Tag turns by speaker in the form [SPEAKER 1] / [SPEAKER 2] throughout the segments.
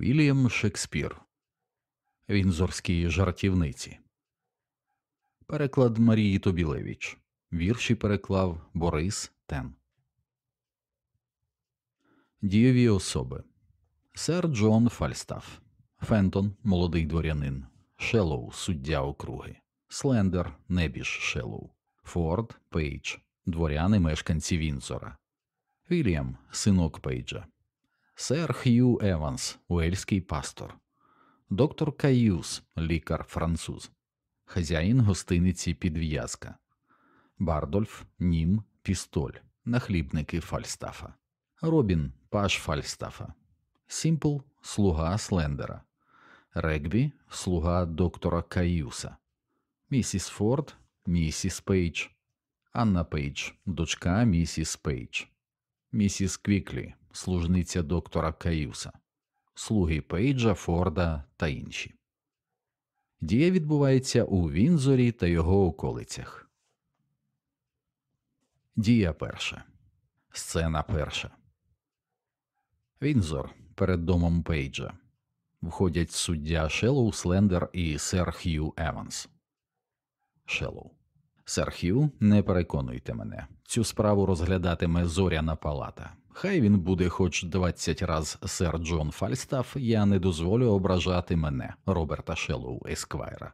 [SPEAKER 1] Вільям Шекспір. Вінзорські жартівниці. Переклад Марії Тобілевич. Вірші переклав Борис Тен. Дієві особи Сер Джон Фальстаф, Фентон, молодий дворянин, Шелоу, суддя округи, Слендер, Небіж Шелоу, Форд, Пейдж, дворяни мешканці Вінзора, Вільям, синок Пейджа, Сер Х'ю Еванс, уельський пастор, доктор Каюс, лікар француз, хазяїн гостиниці Підв'язка, Бардольф, Нім, Пістоль, нахлібники Фальстафа, Робін, паж Фальстафа, Сімпл, слуга Слендера, Регбі, слуга доктора Каюса, місіс Форд, місіс Пейдж, Анна Пейдж, дочка місіс Пейдж, місіс Квіклі, служниця доктора Каюса, слуги Пейджа, Форда та інші. Дія відбувається у Вінзорі та його околицях. Дія перша. Сцена перша. Вінзор перед домом Пейджа. Входять суддя Шеллоу Слендер і сер Х'ю Еванс. Шеллоу. Сер Х'ю, не переконуйте мене. Цю справу розглядатиме зоряна палата. Хай він буде хоч двадцять раз сер Джон Фальстаф, я не дозволю ображати мене, Роберта Шеллоу Есквайра.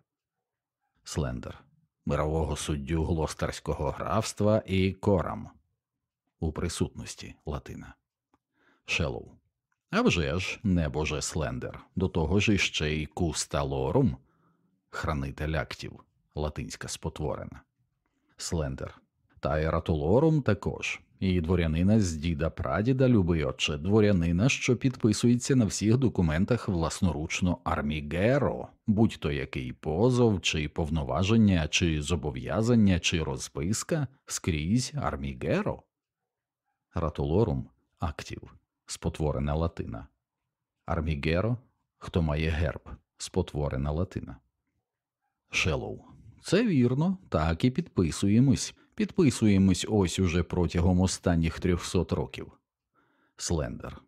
[SPEAKER 1] Слендер. Мирового суддю Глостерського графства і coram. У присутності Латина. Шеллоу. А вже ж, небоже Слендер, до того ж іще й custalorum, хранитель актів, латинська спотворена. Слендер. Та ератолорум також, і дворянина з діда прадіда, любий отче, дворянина, що підписується на всіх документах власноручно армігеро, будь то який позов, чи повноваження, чи зобов'язання, чи розписка, скрізь армігеро. Ратолорум актів спотворена латина. Армігеро хто має герб, спотворена латина. Шелоу. Це вірно, так і підписуємось. Підписуємось ось уже протягом останніх трьохсот років. Слендер.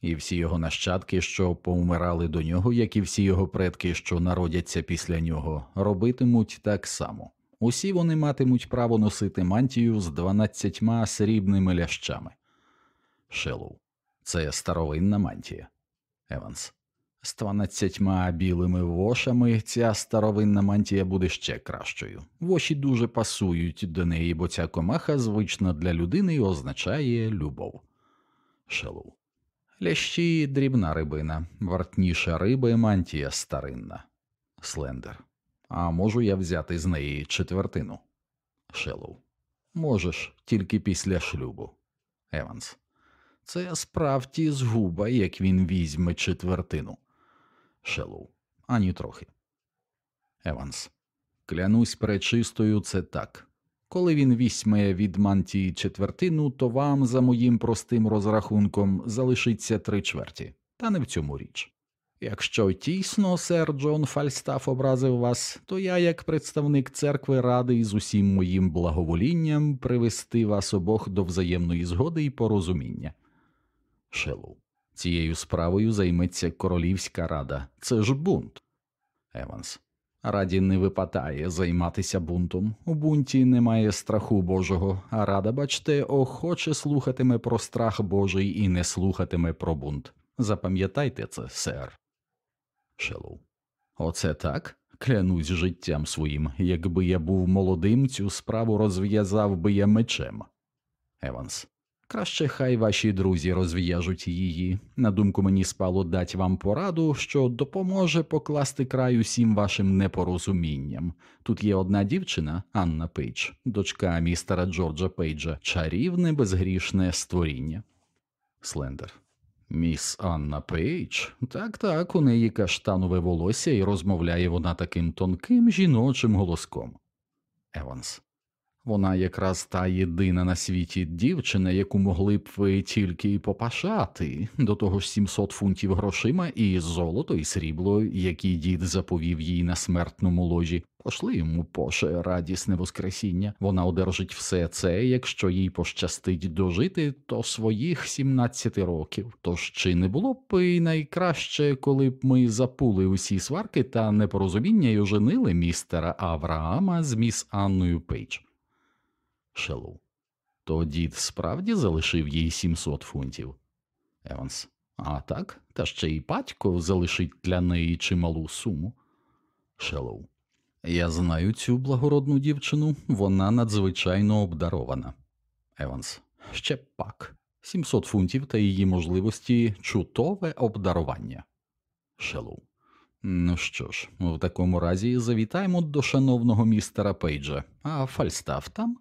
[SPEAKER 1] І всі його нащадки, що повмирали до нього, як і всі його предки, що народяться після нього, робитимуть так само. Усі вони матимуть право носити мантію з дванадцятьма срібними лящами. Шелоу. Це старовинна мантія. Еванс. З дванадцятьма білими вошами ця старовинна мантія буде ще кращою. Воші дуже пасують до неї, бо ця комаха звична для людини і означає любов. Шелоу. Лящі дрібна рибина, вартніша риба і мантія старинна. Слендер. А можу я взяти з неї четвертину? Шелоу. Можеш, тільки після шлюбу. Еванс. Це справді згуба, як він візьме четвертину. Шелоу. Ані трохи. Еванс. Клянусь пречистою, це так. Коли він візьме від мантії четвертину, то вам, за моїм простим розрахунком, залишиться три чверті, та не в цьому річ. Якщо тісно сер Джон Фальстаф образив вас, то я, як представник церкви, радий з усім моїм благоволінням привести вас обох до взаємної згоди і порозуміння. Шелоу. Цією справою займеться королівська рада. Це ж бунт. Еванс. Раді не випадає займатися бунтом. У бунті немає страху Божого, а рада, бачте, охоче слухатиме про страх Божий і не слухатиме про бунт. Запам'ятайте це, сер. Шелоу. Оце так? Клянусь життям своїм. Якби я був молодим, цю справу розв'язав би я мечем. Еванс. Краще хай ваші друзі розв'яжуть її. На думку мені спало дать вам пораду, що допоможе покласти край усім вашим непорозумінням. Тут є одна дівчина, Анна Пейдж, дочка містера Джорджа Пейджа, чарівне безгрішне створіння. Слендер. Міс Анна Пейдж? Так, так, у неї каштанове волосся, і розмовляє вона таким тонким жіночим голоском. Еванс. Вона якраз та єдина на світі дівчина, яку могли б ви тільки попашати, до того ж 700 фунтів грошима і золото, і срібло, які дід заповів їй на смертному ложі, Пошли йому поше радісне воскресіння. Вона одержить все це, якщо їй пощастить дожити до своїх 17 років. Тож чи не було б і найкраще, коли б ми запули усі сварки та непорозуміння й оженили містера Авраама з міс Анною Пейдж? Шелоу. То дід справді залишив їй 700 фунтів. Еванс. А так, та ще й батько залишить для неї чималу суму. Шелоу. Я знаю цю благородну дівчину, вона надзвичайно обдарована. Еванс. Ще пак. 700 фунтів та її можливості чутове обдарування. Шелоу. Ну що ж, в такому разі завітаємо до шановного містера Пейджа, а Фальстаф там?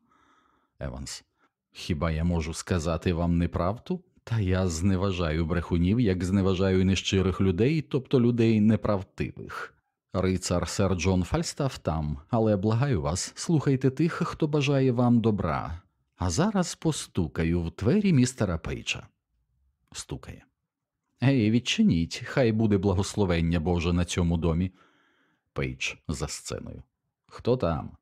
[SPEAKER 1] Еванс. Хіба я можу сказати вам неправду? Та я зневажаю брехунів, як зневажаю нещирих людей, тобто людей неправдивих. Рицар сер Джон Фальстаф там, але благаю вас, слухайте тих, хто бажає вам добра. А зараз постукаю в двері містера Пейджа. Стукає. Гей, відчиніть, хай буде благословення Боже на цьому домі. Пейдж за сценою. Хто там?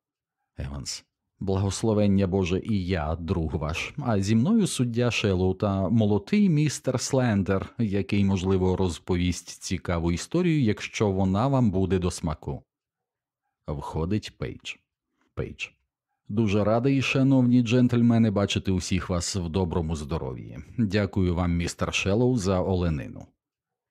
[SPEAKER 1] Еванс. Благословення Боже і я, друг ваш, а зі мною суддя Шеллоу та молодий містер Слендер, який, можливо, розповість цікаву історію, якщо вона вам буде до смаку. Входить Пейдж. Пейдж. Дуже радий, шановні джентльмени, бачити усіх вас в доброму здоров'ї. Дякую вам, містер Шеллоу, за оленину.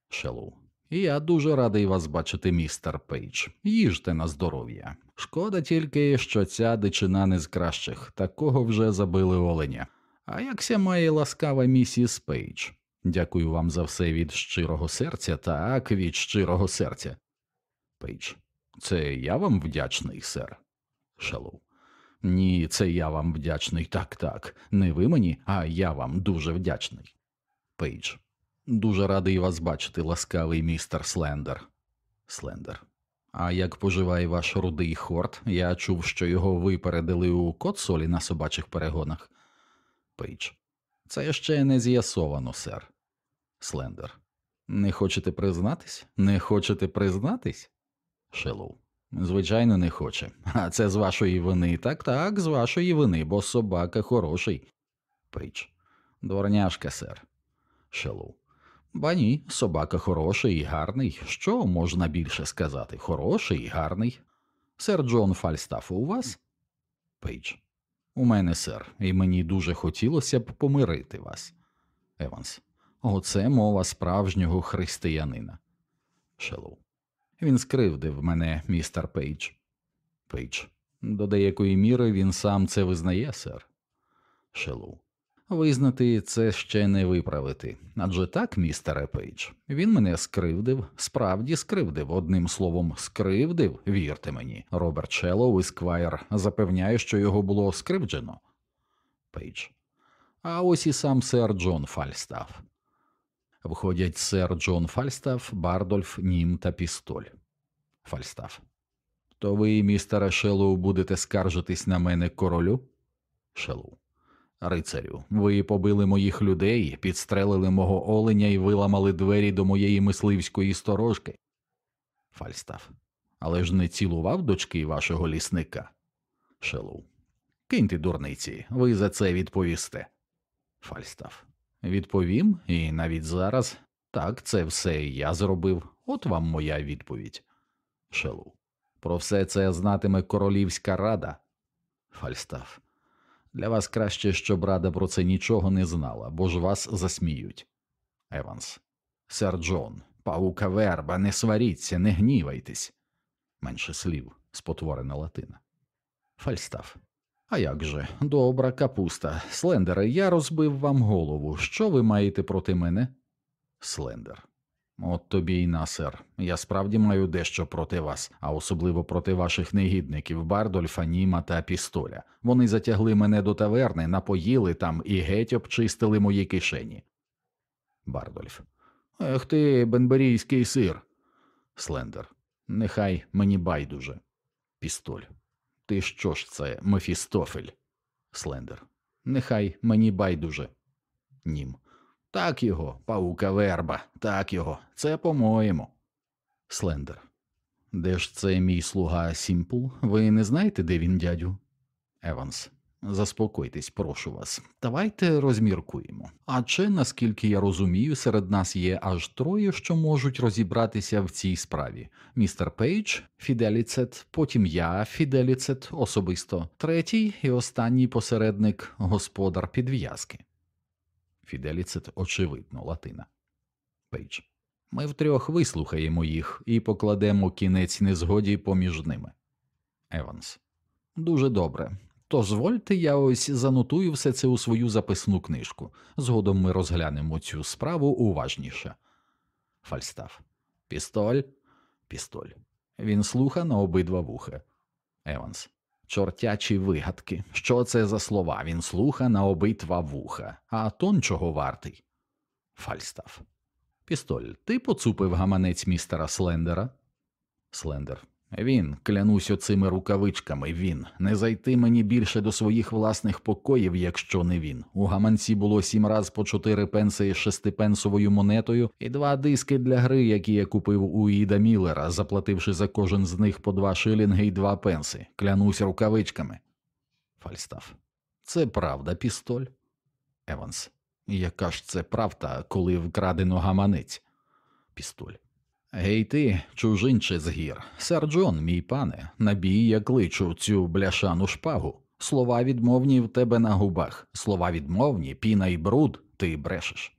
[SPEAKER 1] Шеллоу. Я дуже радий вас бачити, містер Пейдж. Їжте на здоров'я. Шкода тільки, що ця дичина не з кращих, такого вже забили оленя. А як ся має ласкава місіс Пейдж? Дякую вам за все від щирого серця, так, від щирого серця. Пейдж. Це я вам вдячний, сер. Шалоу. Ні, це я вам вдячний. Так, так. Не ви мені, а я вам дуже вдячний. Пейдж. Дуже радий вас бачити, ласкавий містер Слендер. Слендер. А як поживає ваш рудий хорт? Я чув, що його випередили у Котсолі на собачих перегонах. Пейдж. Це ще не з'ясовано, сер. Слендер. Не хочете признатись? Не хочете признатись? Шелоу. Звичайно, не хоче. А це з вашої вини. Так, так, з вашої вини, бо собака хороший. Пейдж. Дворняшка, сер. Шелоу. Ба ні, собака хороший і гарний. Що можна більше сказати? Хороший і гарний. Сер Джон Фальстаф у вас? Пейдж. У мене, сер, і мені дуже хотілося б помирити вас. Еванс. Оце мова справжнього християнина. Шелоу. Він скривдив мене, містер Пейдж. Пейдж. До деякої міри він сам це визнає, сер. Шелоу. Визнати це ще не виправити. Адже так, містере Пейдж, він мене скривдив, справді скривдив, одним словом, скривдив, вірте мені. Роберт Шеллоу, Есквайр, запевняє, що його було скривджено. Пейдж. А ось і сам сер Джон Фальстаф. Входять сер Джон Фальстаф, Бардольф, Нім та Пістоль. Фальстаф. То ви, містере Шеллоу, будете скаржитись на мене королю? Шеллоу. Рицарю, ви побили моїх людей, підстрелили мого оленя і виламали двері до моєї мисливської сторожки. Фальстаф. Але ж не цілував дочки вашого лісника. Шелоу. Киньте дурниці, ви за це відповісте. Фальстаф. Відповім, і навіть зараз так, це все я зробив. От вам моя відповідь. Шелоу. Про все це знатиме королівська рада. Фальстаф. Для вас краще, щоб рада про це нічого не знала, бо ж вас засміють. Еванс. Сер Джон, pauca verba, не сваріться, не гнівайтесь. Менше слів, спотворена латина. Фальстаф. А як же, добра капуста. Слендере, я розбив вам голову. Що ви маєте проти мене? Слендер. От тобі й на, сер. Я справді маю дещо проти вас, а особливо проти ваших негідників Бардольфа, Німа та Пістоля. Вони затягли мене до таверни, напоїли там і геть обчистили мої кишені. Бардольф. Ех ти, бенберійський сир. Слендер. Нехай мені байдуже. Пістоль. Ти що ж це, Мефістофель? Слендер. Нехай мені байдуже. Нім. Так його, pauca verba, так його, це по-моєму. Слендер. Де ж це мій слуга Сімпл? Ви не знаєте, де він, дядю? Еванс. Заспокойтесь, прошу вас. Давайте розміркуємо. Адже, наскільки я розумію, серед нас є аж троє, що можуть розібратися в цій справі: містер Пейдж, fidelicet, потім я, fidelicet, особисто, третій і останній посередник, господар підв'язки. Fidelicet, очевидно, латина. Пейдж. Ми втрьох вислухаємо їх і покладемо кінець незгоді поміж ними. Еванс. Дуже добре. Дозвольте, я ось занотую все це у свою записну книжку. Згодом ми розглянемо цю справу уважніше. Фальстаф. Пістоль. Пістоль. Він слуха на обидва вуха. Еванс. Чортячі вигадки. Що це за слова? Він слуха на обидва вуха. А тон чого вартий? Фальстаф. Пістоль, ти поцупив гаманець містера Слендера? Слендер. Він, клянусь оцими рукавичками, він. Не зайти мені більше до своїх власних покоїв, якщо не він. У гаманці було сім раз по чотири пенси з шестипенсовою монетою і два диски для гри, які я купив у Іда Міллера, заплативши за кожен з них по два шилінги і два пенси. Клянусь рукавичками. Фальстаф. Це правда, пістоль. Еванс. Яка ж це правда, коли вкрадено гаманець? Пістоль. Гей ти, чужинче з гір, сер Джон, мій пане, набій я кличу цю бляшану шпагу. Слова відмовні в тебе на губах, слова відмовні, піна й бруд, ти брешеш.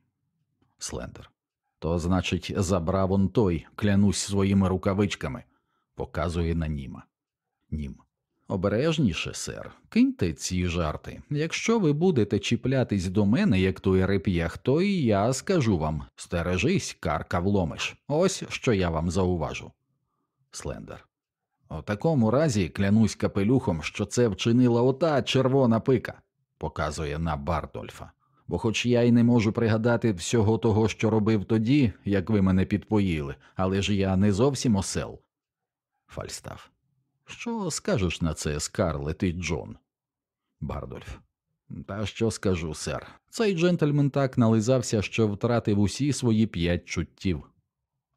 [SPEAKER 1] Слендер. То, значить, забрав он той, клянусь своїми рукавичками, показує на Німа. Нім. Обережніше, сер, киньте ці жарти. Якщо ви будете чіплятись до мене, як той реп'ях, то і я скажу вам стережись, карка вломиш. Ось що я вам зауважу. Слендер. У такому разі клянусь капелюхом, що це вчинила ота червона пика, показує на Бардольфа. Бо хоч я й не можу пригадати всього того, що робив тоді, як ви мене підпоїли, але ж я не зовсім осел. Фальстаф. Що скажеш на це, Скарлет і Джон? Бардольф. Та що скажу, сер. Цей джентльмен так нализався, що втратив усі свої п'ять чуттів.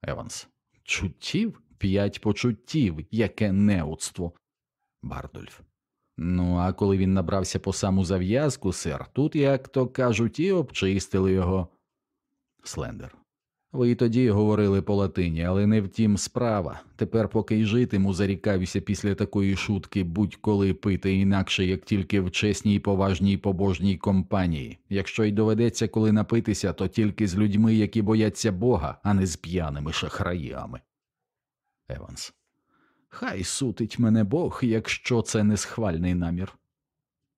[SPEAKER 1] Еванс. Чуттів? П'ять почуттів, яке неуцтво. Бардольф. Ну, а коли він набрався по саму зав'язку, сер, тут, як то кажуть, і обчистили його. Слендер. Ви й тоді говорили по латині, але не в тім справа. Тепер, поки й житиму, зарікаюся після такої шутки будь-коли пити інакше, як тільки в чесній, поважній побожній компанії. Якщо й доведеться коли напитися, то тільки з людьми, які бояться Бога, а не з п'яними шахраями. Еванс. Хай судить мене Бог, якщо це не схвальний намір.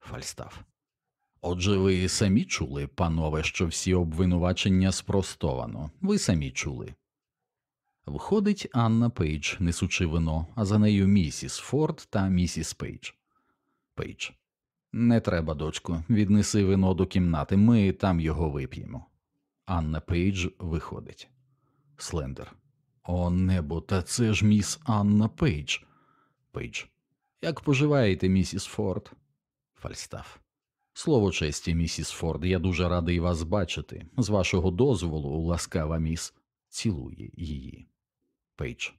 [SPEAKER 1] Фальстаф. Отже, ви самі чули, панове, що всі обвинувачення спростовано. Ви самі чули. Входить Анна Пейдж, несучи вино, а за нею місіс Форд та місіс Пейдж. Пейдж. Не треба, дочко, віднеси вино до кімнати, ми там його вип'ємо. Анна Пейдж виходить. Слендер. О небо, та це ж міс Анна Пейдж. Пейдж. Як поживаєте, місіс Форд? Фальстаф. Слово честі, місіс Форд, я дуже радий вас бачити. З вашого дозволу, ласкава міс, цілує її. Пейдж.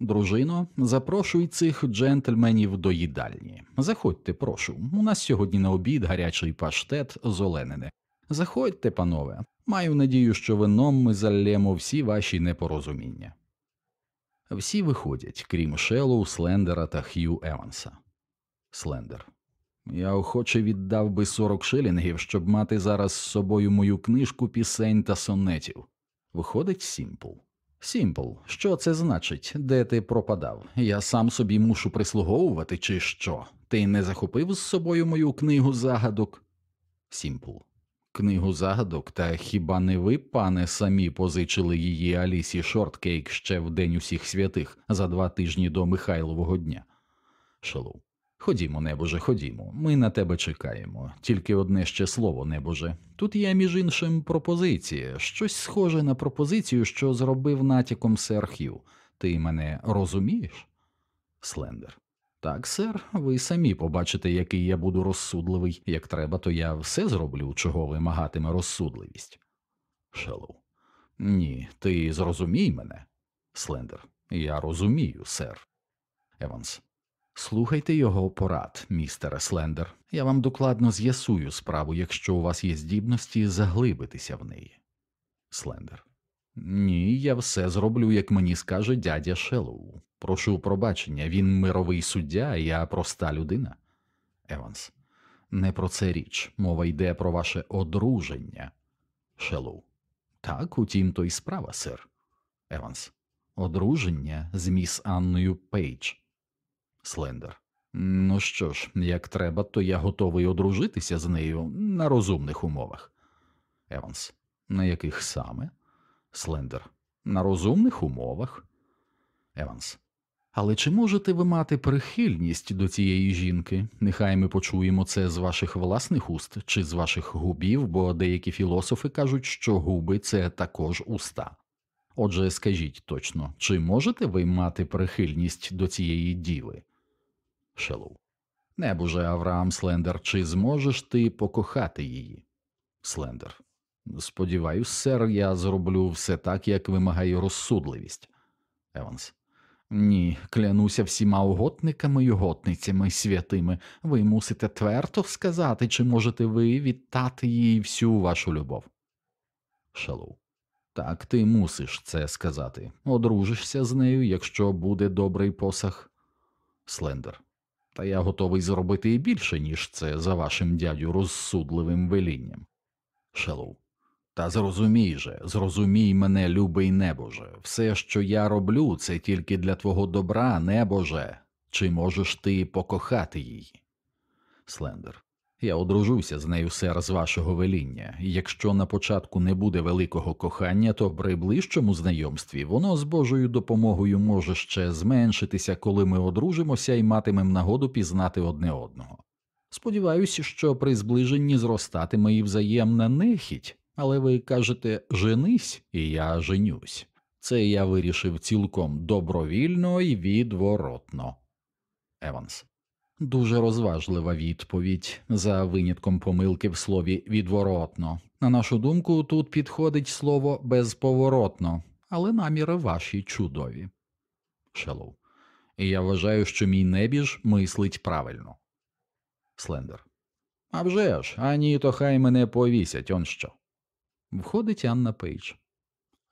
[SPEAKER 1] Дружино, запрошуй цих джентльменів до їдальні. Заходьте, прошу. У нас сьогодні на обід гарячий паштет з оленини. Заходьте, панове. Маю надію, що вином ми заллємо всі ваші непорозуміння. Всі виходять, крім Шеллоу, Слендера та Х'ю Еванса. Слендер. Я охоче віддав би сорок шилінгів, щоб мати зараз з собою мою книжку пісень та сонетів. Виходить Сімпл. Сімпл, що це значить? Де ти пропадав? Я сам собі мушу прислуговувати, чи що? Ти не захопив з собою мою книгу загадок? Сімпл. Книгу загадок, та хіба не ви, пане, самі позичили її Алісі Шорткейк ще в День усіх святих за два тижні до Михайлового дня? Шелоу. Ходімо, небоже, ходімо, ми на тебе чекаємо. Тільки одне ще слово, небоже. Тут є, між іншим, пропозиція, щось схоже на пропозицію, що зробив натяком сер Хью. Ти мене розумієш? Слендер. Так, сер, ви самі побачите, який я буду розсудливий. Як треба, то я все зроблю, чого вимагатиме розсудливість. Шеллоу. Ні, ти зрозумій мене. Слендер. Я розумію, сер. Еванс. Слухайте його порад, містере Слендер. Я вам докладно з'ясую справу, якщо у вас є здібності заглибитися в неї. Слендер. Ні, я все зроблю, як мені скаже дядя Шеллоу. Прошу пробачення, він мировий суддя, я проста людина. Еванс. Не про це річ. Мова йде про ваше одруження. Шеллоу. Так, у тім-то й справа, сер. Еванс. Одруження з міс Анною Пейдж. Слендер. Ну що ж, як треба, то я готовий одружитися з нею на розумних умовах. Еванс. На яких саме? Слендер. На розумних умовах. Еванс. Але чи можете ви мати прихильність до цієї жінки? Нехай ми почуємо це з ваших власних уст чи з ваших губів, бо деякі філософи кажуть, що губи це також уста. Отже, скажіть точно, чи можете ви мати прихильність до цієї діви? Шелоу. Небоже, Авраам Слендер, чи зможеш ти покохати її? Слендер. Сподіваюсь, сер, я зроблю все так, як вимагає розсудливість. Еванс. Ні, клянуся всіма угодниками й угодницями святими. Ви мусите твердо сказати, чи можете ви відтати їй всю вашу любов. Шалоу. Так, ти мусиш це сказати. Одружишся з нею, якщо буде добрий посаг. Слендер. Та я готовий зробити і більше, ніж це за вашим дядю розсудливим велінням. Шалоу. Та зрозумій же, зрозумій мене, любий небоже, все, що я роблю, це тільки для твого добра, небоже. Чи можеш ти покохати її? Слендер. Я одружуся з нею, сер, з вашого веління, і якщо на початку не буде великого кохання, то при ближчому знайомстві воно з Божою допомогою може ще зменшитися, коли ми одружимося і матимемо нагоду пізнати одне одного. Сподіваюся, що при зближенні зростатиме і взаємна нехіть, але ви кажете женись, і я женюсь. Це я вирішив цілком добровільно і відворотно. Еванс. Дуже розважлива відповідь за винятком помилки в слові відворотно. На нашу думку, тут підходить слово безповоротно, але наміри ваші чудові. Шелоу. І я вважаю, що мій небіж мислить правильно. Слендер. «А вже ж, а ні, то хай мене повісять, он що. Входить Анна Пейдж.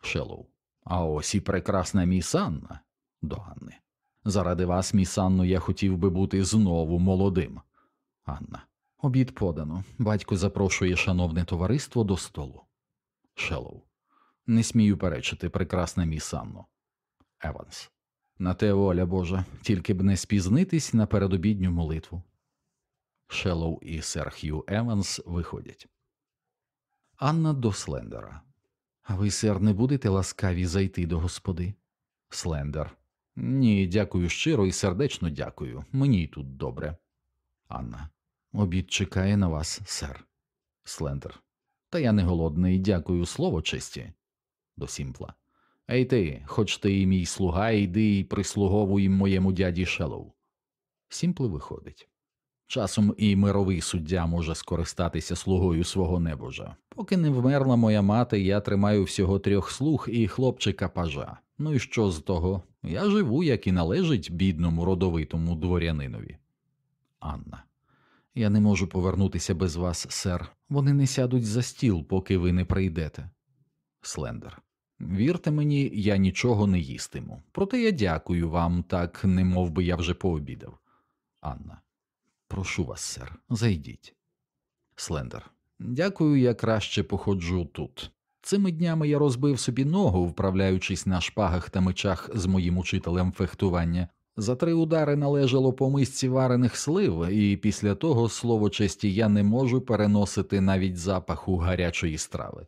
[SPEAKER 1] Шелоу. А ось і прекрасна міс Анна. До Анни. Заради вас, міс Анно, я хотів би бути знову молодим. Анна. Обід подано. Батько запрошує шановне товариство до столу. Шелоу. Не смію перечити, прекрасна міс Анно. Еванс. На те воля Божа, тільки б не спізнитись на передобідню молитву. Шелоу і сер Хью Еванс виходять. Анна до Слендера. А ви, сер, не будете ласкаві зайти до господи? Слендер. Ні, дякую щиро і сердечно дякую. Мені й тут добре. Анна. Обід чекає на вас, сер. Слендер. Та я не голодний, дякую, слово честі. До Сімпла. Ей ти, хоч ти і мій слуга, йди і прислуговуй моєму дяді Шелоу. Сімпл виходить. Часом і мировий суддя може скористатися слугою свого небожа. Поки не вмерла моя мати, я тримаю всього трьох слуг і хлопчика пажа. Ну і що з того? Я живу, як і належить бідному родовитому дворянинові. Анна. Я не можу повернутися без вас, сер. Вони не сядуть за стіл, поки ви не прийдете. Слендер. Вірте мені, я нічого не їстиму. Проте я дякую вам, так не мов би я вже пообідав. Анна. Прошу вас, сер, зайдіть. Слендер. Дякую, я краще походжу тут. Цими днями я розбив собі ногу, вправляючись на шпагах та мечах з моїм учителем фехтування. За три удари належало по мисці варених слив, і після того, слово честі, я не можу переносити навіть запаху гарячої страви.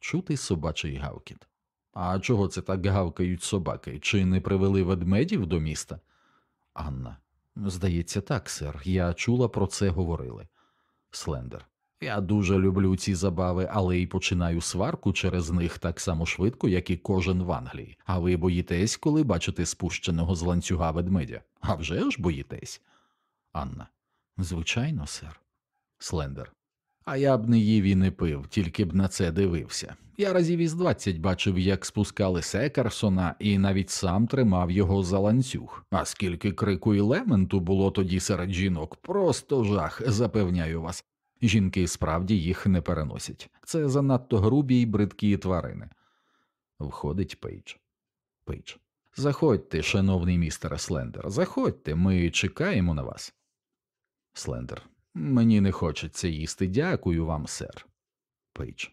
[SPEAKER 1] Чути собачий гавкіт. А чого це так гавкають собаки? Чи не привели ведмедів до міста? Анна. Здається, так, сер. Я чула про це говорили. Слендер. Я дуже люблю ці забави, але й починаю сварку через них так само швидко, як і кожен в Англії. А ви боїтесь, коли бачите спущеного з ланцюга ведмедя? А вже ж боїтесь? Анна. Звичайно, сер. Слендер. А я б не їв і не пив, тільки б на це дивився. Я разів із двадцять бачив, як спускали Секерсона, і навіть сам тримав його за ланцюг. А скільки крику і лементу було тоді серед жінок, просто жах, запевняю вас. Жінки справді їх не переносять. Це занадто грубі й бридкі тварини. Входить Пейдж. Пейдж. Заходьте, шановний містер Слендер, заходьте, ми чекаємо на вас. Слендер. Мені не хочеться їсти. Дякую вам, сер. Пейдж.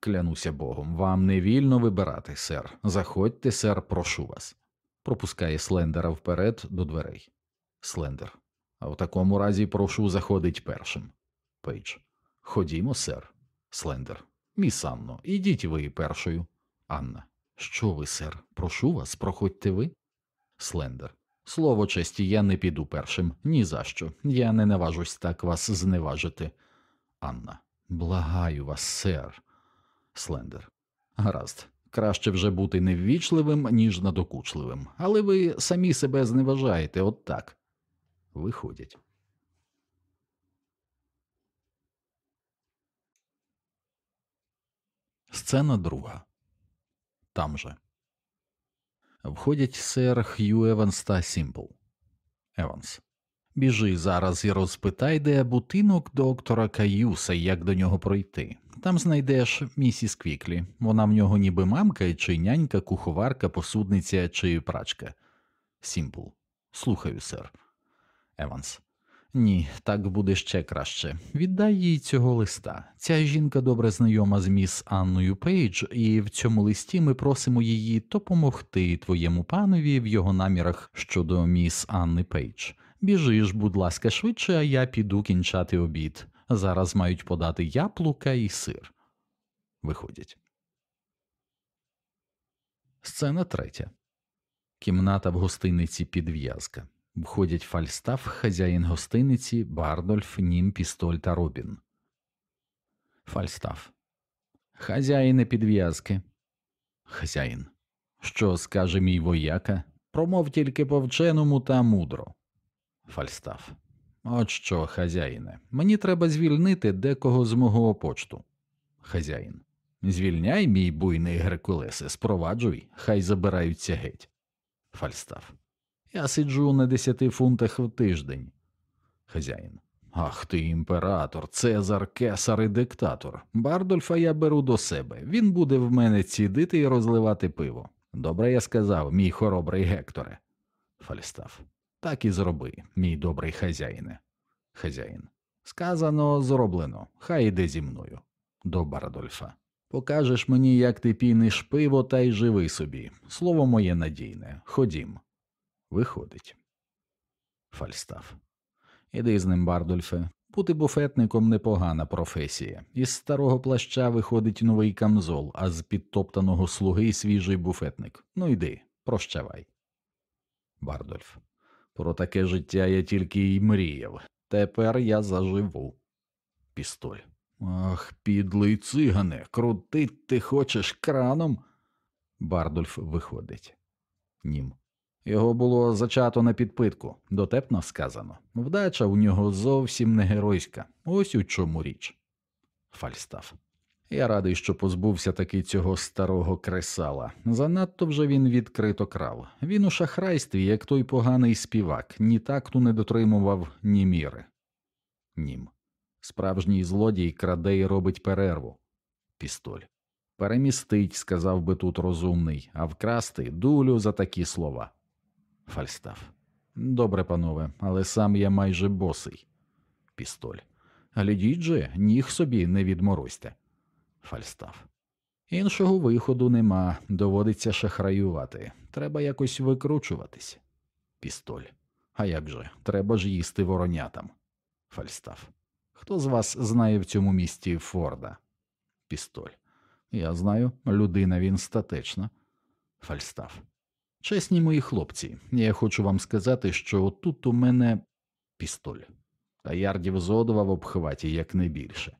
[SPEAKER 1] Клянуся богом, вам не вільно вибирати, сер. Заходьте, сер, прошу вас. Пропускає Слендера вперед до дверей. Слендер. А в такому разі прошу заходить першим. Пейдж. Ходімо, сер. Слендер. Міс Анно, ідіть ви першою. Анна. Що ви, сер? Прошу вас, проходьте ви. Слендер. Слово честі, я не піду першим. Ні за що. Я не наважусь так вас зневажити. Анна. Благаю вас, сер. Слендер. Гаразд. Краще вже бути неввічливим, ніж надокучливим. Але ви самі себе зневажаєте от так. Виходять. Сцена друга. Там же. Входять сер Х'ю Еванс та Сімпл. Еванс. Біжи зараз і розпитай, де будинок доктора Каюса, як до нього пройти. Там знайдеш місіс Квіклі. Вона в нього ніби мамка чи нянька, куховарка, посудниця чи прачка. Сімпл. Слухаю, сер. Еванс. Ні, так буде ще краще. Віддай їй цього листа. Ця жінка добре знайома з міс Анною Пейдж, і в цьому листі ми просимо її допомогти твоєму панові в його намірах щодо міс Анни Пейдж. Біжи ж, будь ласка, швидше, а я піду кінчати обід. Зараз мають подати яблука і сир. Виходять. Сцена третя. Кімната в гостиниці підв'язка. Входять Фальстаф, хазяїн гостиниці, Бардольф, Нім, Пістоль та Робін. Фальстаф. Хазяїне підв'язки. Хазяїн. Що скаже мій вояка? Промов тільки по-вченому та мудро. Фальстаф. От що, хазяїне. Мені треба звільнити декого з мого почту. Хазяїн. Звільняй, мій буйний Геркулесе, спроваджуй, хай забираються геть. Фальстаф. Я сиджу на десяти фунтах в тиждень. Хазяїн. Ах ти, імператор, Цезар, кесар і диктатор. Бардольфа я беру до себе. Він буде в мене цідити і розливати пиво. Добре я сказав, мій хоробрий Гекторе. Фальстаф. Так і зроби, мій добрий хазяїне. Хазяїн. Сказано, зроблено. Хай іде зі мною. До Бардольфа. Покажеш мені, як ти піниш пиво, та й живи собі. Слово моє надійне. Ходім. Виходить. Фальстаф. Іди з ним, Бардольфе. Бути буфетником непогана професія. Із старого плаща виходить новий камзол, а з підтоптаного слуги свіжий буфетник. Ну йди, прощавай. Бардольф. Про таке життя я тільки й мріяв. Тепер я заживу. Пістоль. Ах, підлий цигане, крутить ти хочеш краном. Бардольф виходить. Нім. Його було зачато на підпитку, дотепно сказано. Вдача у нього зовсім не геройська. Ось у чому річ. Фальстаф. Я радий, що позбувся таки цього старого кресала. Занадто вже він відкрито крав. Він у шахрайстві, як той поганий співак, ні такту не дотримував, ні міри. Нім. Справжній злодій краде і робить перерву. Пістоль. Перемістить, сказав би тут розумний, а вкрасти дулю за такі слова. Фальстаф. Добре, панове, але сам я майже босий. Пістоль. Глядіть же, ніг собі не відморозьте. Фальстаф. Іншого виходу нема, доводиться шахраювати. Треба якось викручуватись. Пістоль. А як же? Треба ж їсти воронятам. Фальстаф. Хто з вас знає в цьому місті Форда? Пістоль. Я знаю, людина він статечна. Фальстаф. Чесні мої хлопці, я хочу вам сказати, що тут у мене пістоль, та ярдів зо два в обхваті як не більше.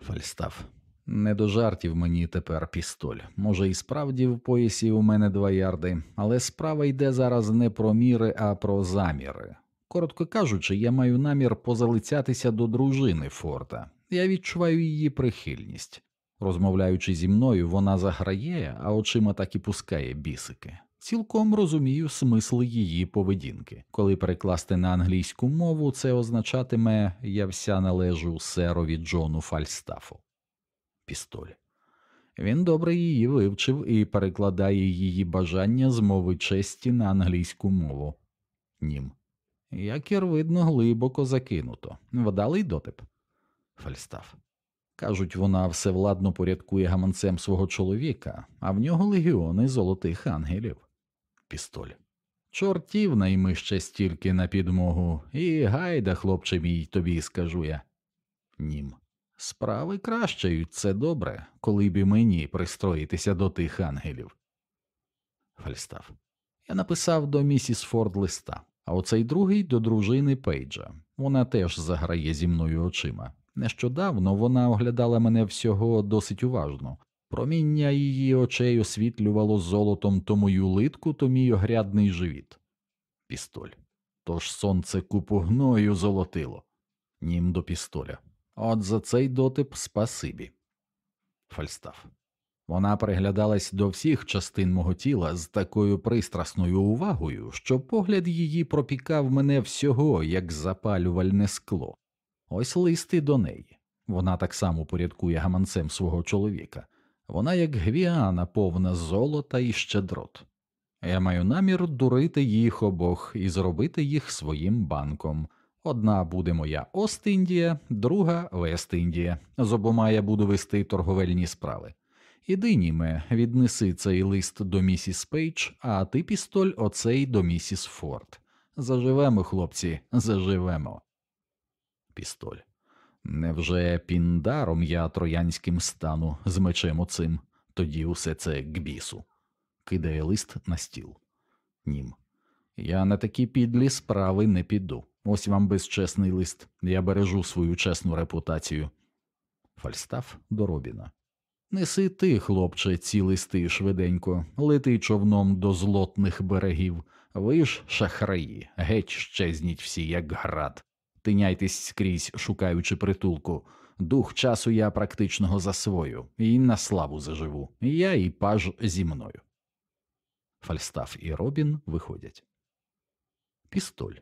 [SPEAKER 1] Фальстаф. Не до жартів мені тепер пістоль. Може, і справді в поясі у мене два ярди, але справа йде зараз не про міри, а про заміри. Коротко кажучи, я маю намір позалицятися до дружини Форта. Я відчуваю її прихильність. Розмовляючи зі мною, вона заграє, а очима так і пускає бісики. Цілком розумію смисл її поведінки. Коли перекласти на англійську мову, це означатиме я вся належу серові Джону Фальстафу. Пістоль. Він добре її вивчив і перекладає її бажання з мови честі на англійську мову. Нім. Якір, видно, глибоко закинуто. Вдалий дотип. Фальстаф. Кажуть, вона всевладно порядкує гаманцем свого чоловіка, а в нього легіони золотих ангелів. Пістоль. Чортів найми ще стільки на підмогу, і гайда, хлопче мій, тобі скажу я. Нім. Справи кращають, це добре, коли б і мені пристроїтися до тих ангелів. Фальстаф. Я написав до місіс Форд листа, а оцей другий до дружини Пейджа. Вона теж заграє зі мною очима. Нещодавно вона оглядала мене всього досить уважно. Проміння її очей освітлювало золотом то мою литку, то мій огрядний живіт. Пістоль. Тож сонце купу гною золотило. Нім до пістоля. От за цей дотип спасибі. Фальстаф. Вона приглядалась до всіх частин мого тіла з такою пристрасною увагою, що погляд її пропікав мене всього, як запалювальне скло. Ось листи до неї. Вона так само порядкує гаманцем свого чоловіка. Вона як Гвіана, повна золота і щедрот. Я маю намір дурити їх обох і зробити їх своїм банком. Одна буде моя Ост-Індія, друга Вест-Індія. З обома я буду вести торговельні справи. Іди, Німе, віднеси цей лист до місіс Пейдж, а ти пістоль оцей до місіс Форд. Заживемо, хлопці, заживемо. Пістоль. Невже Пандаром я троянським стану з мечем оцим, тоді усе це к бісу. Кидає лист на стіл. Нім. Я на такі підлі справи не піду. Ось вам безчесний лист. Я бережу свою чесну репутацію. Фальстаф до Робіна. Неси ти, хлопче, ці листи швиденько, лети човном до злотних берегів. Ви ж, шахраї, геть щезніть всі, як град. Тиняйтесь скрізь, шукаючи притулку. Дух часу я практичного засвою, і на славу заживу. Я і паж зі мною. Фальстаф і Робін виходять. Пістоль.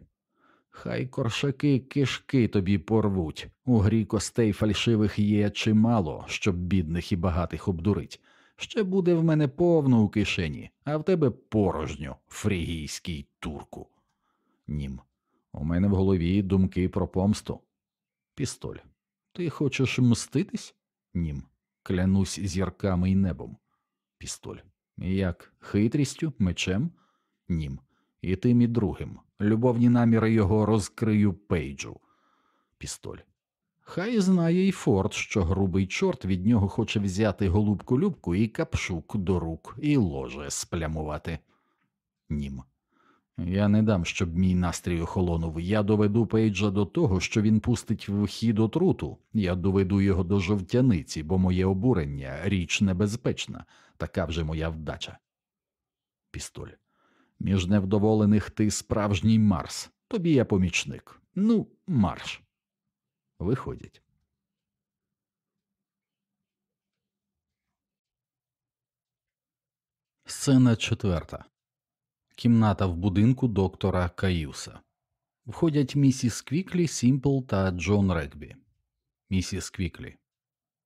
[SPEAKER 1] Хай коршаки кишки тобі порвуть. У грі костей фальшивих є чимало, щоб бідних і багатих обдурить. Ще буде в мене повно у кишені, а в тебе порожньо, фрігійський турку. Нім. У мене в голові думки про помсту. Пістоль. Ти хочеш мститись? Нім. Клянусь зірками й небом. Пістоль. Як? Хитрістю, мечем? Нім. І тим і другим. Любовні наміри його розкрию пейджу. Пістоль. Хай знає й Форд, що грубий чорт від нього хоче взяти голубку любку і капшук до рук, і ложе сплямувати. Нім. Я не дам, щоб мій настрій охолонув. Я доведу Пейджа до того, що він пустить в хід отруту. Я доведу його до жовтяниці, бо моє обурення річ небезпечна, така вже моя вдача. Пістоль. Між невдоволених ти справжній Марс. Тобі я помічник. Ну, марш. Виходять. Сцена четверта. Кімната в будинку доктора Каюса. Входять місіс Квіклі, Сімпл та Джон Регбі. Місіс Квіклі.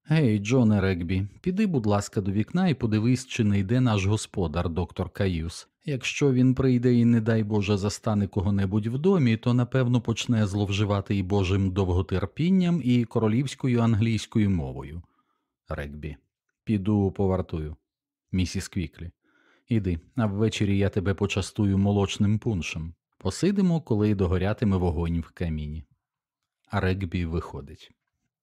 [SPEAKER 1] Гей, Джоне Регбі, піди, будь ласка, до вікна і подивись, чи не йде наш господар, доктор Каюс. Якщо він прийде і, не дай Боже, застане кого-небудь в домі, то напевно почне зловживати і Божим довготерпінням, і королівською англійською мовою. Регбі. Піду повартую. Місіс Квіклі. Іди, а ввечері я тебе почастую молочним пуншем. Посидимо, коли догорятиме вогонь в каміні. А Регбі виходить.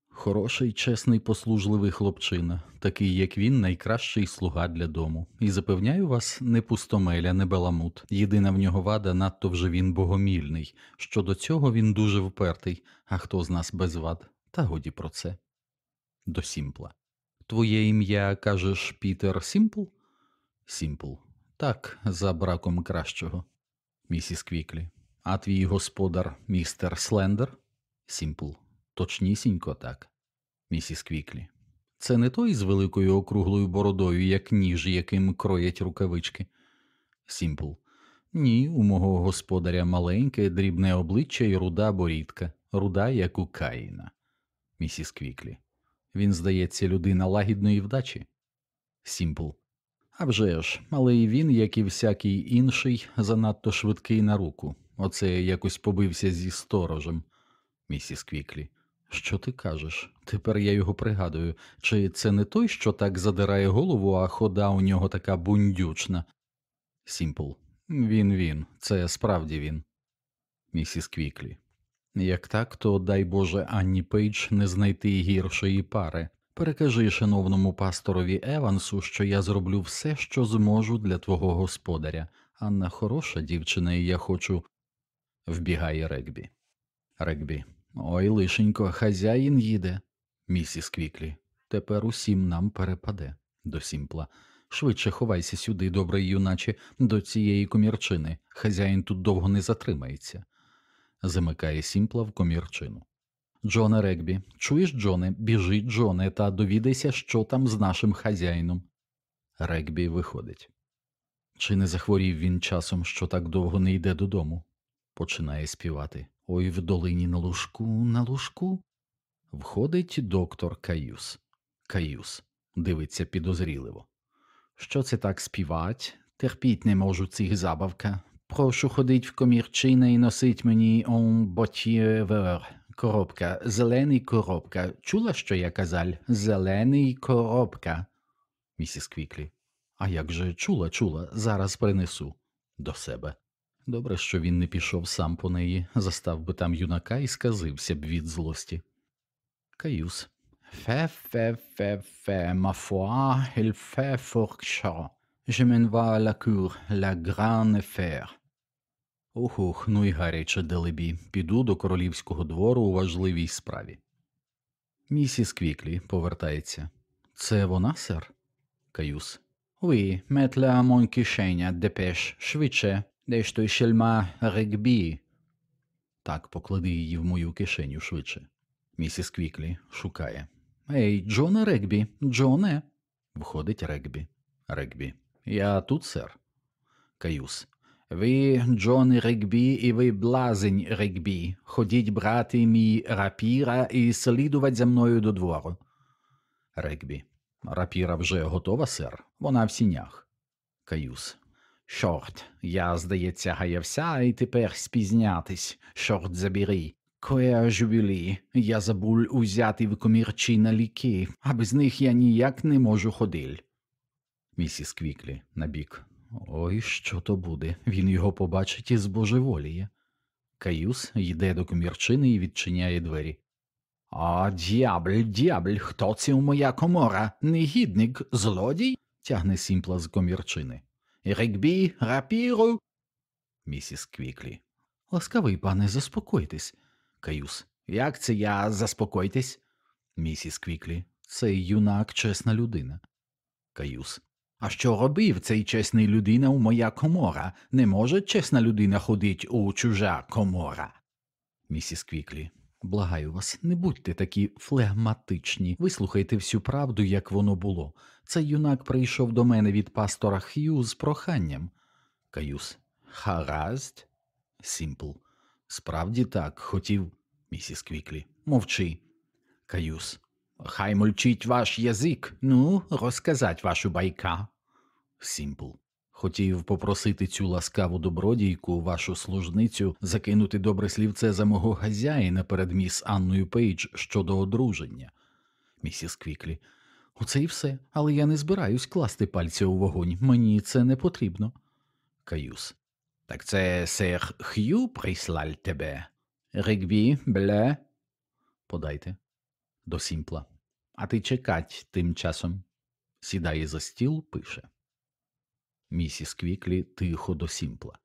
[SPEAKER 1] Хороший, чесний, послужливий хлопчина, такий, як він, найкращий слуга для дому. І запевняю вас, не пустомеля, не баламут. Єдина в нього вада, надто вже він богомільний. Щодо цього він дуже впертий, а хто з нас без вад? Та годі про це. До Сімпла. Твоє ім'я кажеш Пітер Сімпл? Сімпл. Так, за браком кращого. Місіс Квіклі. А твій господар містер Слендер? Сімпл. Точнісінько так. Місіс Квіклі. Це не той з великою округлою бородою, як ніж, яким кроять рукавички. Сімпл. Ні, у мого господаря маленьке, дрібне обличчя і руда борідка, руда, як у Каїна. Місіс Квіклі. Він, здається, людина лагідної вдачі. Сімпл. А вже ж, але і він, як і всякий інший, занадто швидкий на руку. Оце якось побився зі сторожем. Місіс Квіклі. Що ти кажеш? Тепер я його пригадую. Чи це не той, що так задирає голову, а хода у нього така бундючна? Сімпл. Він він, це справді він. Місіс Квіклі. Як так, то дай Боже Анні Пейдж не знайти гіршої пари. Перекажи шановному пасторові Евансу, що я зроблю все, що зможу для твого господаря. Анна хороша дівчина, і я хочу. Вбігає Регбі. Регбі. Ой, лишенько, хазяїн їде. Місіс Квіклі. Тепер усім нам перепаде. До Сімпла. Швидше ховайся сюди, добрий юначе, до цієї комірчини. Хазяїн тут довго не затримається. Замикає Сімпла в комірчину. Джоне Регбі, чуєш, Джоне, біжи, Джоне, та довідайся, що там з нашим хазяїном. Регбі виходить. Чи не захворів він часом, що так довго не йде додому? Починає співати. Ой в долині на лужку, на лужку. Входить доктор Каюс. Каюс дивиться підозріливо. Що це так співать? Терпіть не можу цих забавка. Прошу ходить в комірчина і носить мені он ботєвер. Коробка, зелений коробка. Чула, що я казаль? Зелений коробка. Місіс Квіклі. А як же чула, чула, зараз принесу до себе. Добре, що він не пішов сам по неї, застав би там юнака і сказився б від злості. Каюс. Фе, фе, фе, фе, il fait fort chaud. Je m'en vais à la cour, la. Ух, ух, ну і гаряче далебі. Піду до королівського двору у важливій справі. Місіс Квіклі повертається. Це вона, сер? Каюс. Oui, mettre mon кишеня, dépêche, швидше, де цей шельма регбі. Так, поклади її в мою кишеню швидше. Місіс Квіклі шукає. Ей, Джоне Регбі, Джоне. Входить Регбі. Регбі. Я тут, сер. Каюс. Ви, Джон Регбі, і ви блазень Регбі. Ходіть брати мій рапіра і слідувати за мною до двору. Регбі. Рапіра вже готова, сер. Вона в сінях. Каюс. Шорт, я, здається, гаявся, і тепер спізнятись. Шорт забери. Qu'ai-j'oublié, я забуль узяти в комірчина ліки, а без них я ніяк не можу ходиль. Місіс Квіклі набік. Ой, що то буде? Він його побачить і збожеволіє. Каюс йде до комірчини і відчиняє двері. О, diable, diable, хто це у моя комора? Негідник, злодій? тягне сімпла з комірчини. Регбі, рапіру. Місіс Квіклі. Ласкавий пане, заспокойтесь. Каюс. Як це я заспокойтесь? Місіс Квіклі. Цей юнак чесна людина. Каюс. А що робив цей чесний людина у моя комора? Не може чесна людина ходить у чужа комора. Місіс Квіклі. Благаю вас, не будьте такі флегматичні, вислухайте всю правду, як воно було. Цей юнак прийшов до мене від пастора Х'ю з проханням. Каюс. Гаразд? Сімпл. Справді так, хотів. Місіс Квіклі. Мовчи. Каюс. Хай мольчить ваш язик. Ну, розказать вашу байка. Сімпл. Хотів попросити цю ласкаву добродійку, вашу служницю, закинути добре слівце за мого хазяїна перед міс Анною Пейдж щодо одруження. Місіс Квіклі. Оце і все, але я не збираюсь класти пальця у вогонь. Мені це не потрібно. Каюс. Так це сер Х'ю прислаль тебе. Регбі, baillez. Подайте. До Сімпла. А ти чекать тим часом. Сідає за стіл, пише. Місіс Квіклі тихо до Сімпла.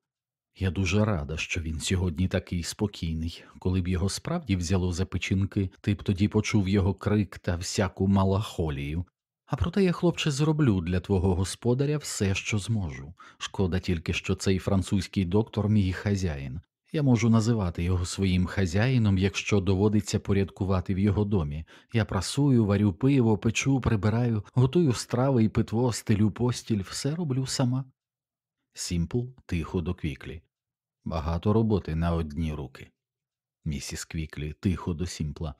[SPEAKER 1] Я дуже рада, що він сьогодні такий спокійний. Коли б його справді взяло за печінки, ти б тоді почув його крик та всяку малахолію. А проте я, хлопче, зроблю для твого господаря все, що зможу. Шкода тільки, що цей французький доктор мій хазяїн. Я можу називати його своїм хазяїном, якщо доводиться порядкувати в його домі. Я прасую, варю пиво, печу, прибираю, готую страви і питво, стелю постіль, все роблю сама. Сімпл тихо до квіклі. Багато роботи на одні руки. Місіс Квіклі тихо до сімпла.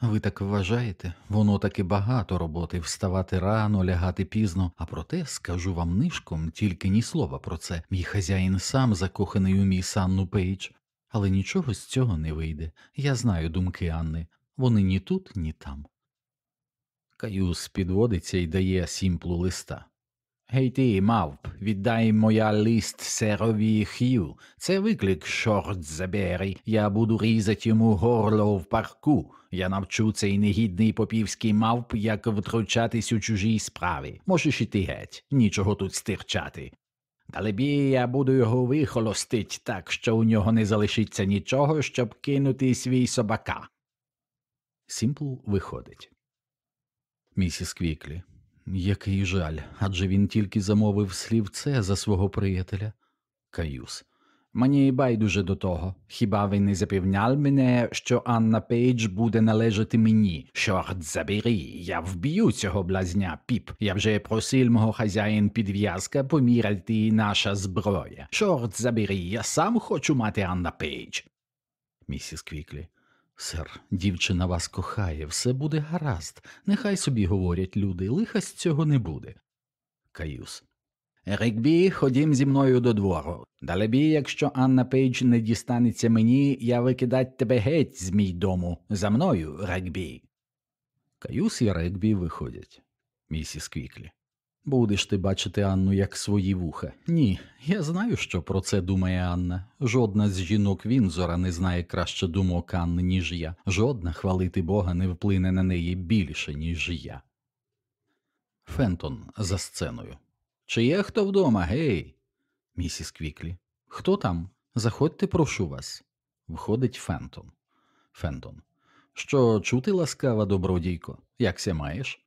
[SPEAKER 1] Ви так вважаєте, воно таки багато роботи вставати рано, лягати пізно, а проте скажу вам нишком тільки ні слова про це. Мій хазяїн сам закоханий у міс Анну Пейдж, але нічого з цього не вийде. Я знаю думки Анни, вони ні тут, ні там. Каюс підводиться і дає сімплу листа. Гей ти, мавп, віддай моя лист серові х'ю. Це виклик, шорт забери. Я буду різати йому горло в парку. Я навчу цей негідний попівський мавп, як втручатись у чужій справі. Можеш іти геть, нічого тут стирчати. Далебі я буду його вихолостить так, що у нього не залишиться нічого, щоб кинути свій собака. Сімпл виходить. Місіс Квіклі. Який жаль, адже він тільки замовив слівце за свого приятеля. Каюс. Мені байдуже до того. Хіба ви не запевняли мене, що Анна Пейдж буде належати мені? Чорт забери, я вб'ю цього блазня, піп. Я вже просив мого хазяїн підв'язка поміряти наша зброя. Чорт забери, я сам хочу мати Анна Пейдж. Місіс Квіклі. Сер, дівчина вас кохає, все буде гаразд. Нехай собі говорять люди, лиха з цього не буде. Каюс. Регбі, ходім зі мною до двору. Далебі, якщо Анна Пейдж не дістанеться мені, я викидать тебе геть з мій дому. За мною, Регбі. Каюс і Регбі виходять. Місіс Квіклі. Будеш ти бачити Анну як свої вуха. Ні, я знаю, що про це думає Анна. Жодна з жінок Вінзора не знає краще думок Анни, ніж я. Жодна хвалити Бога не вплине на неї більше, ніж я. Фентон за сценою. Чи є хто вдома, гей? Місіс Квіклі. Хто там? Заходьте, прошу вас. Входить Фентон. Фентон. Що чути ласкава, добродійко? Як ся маєш?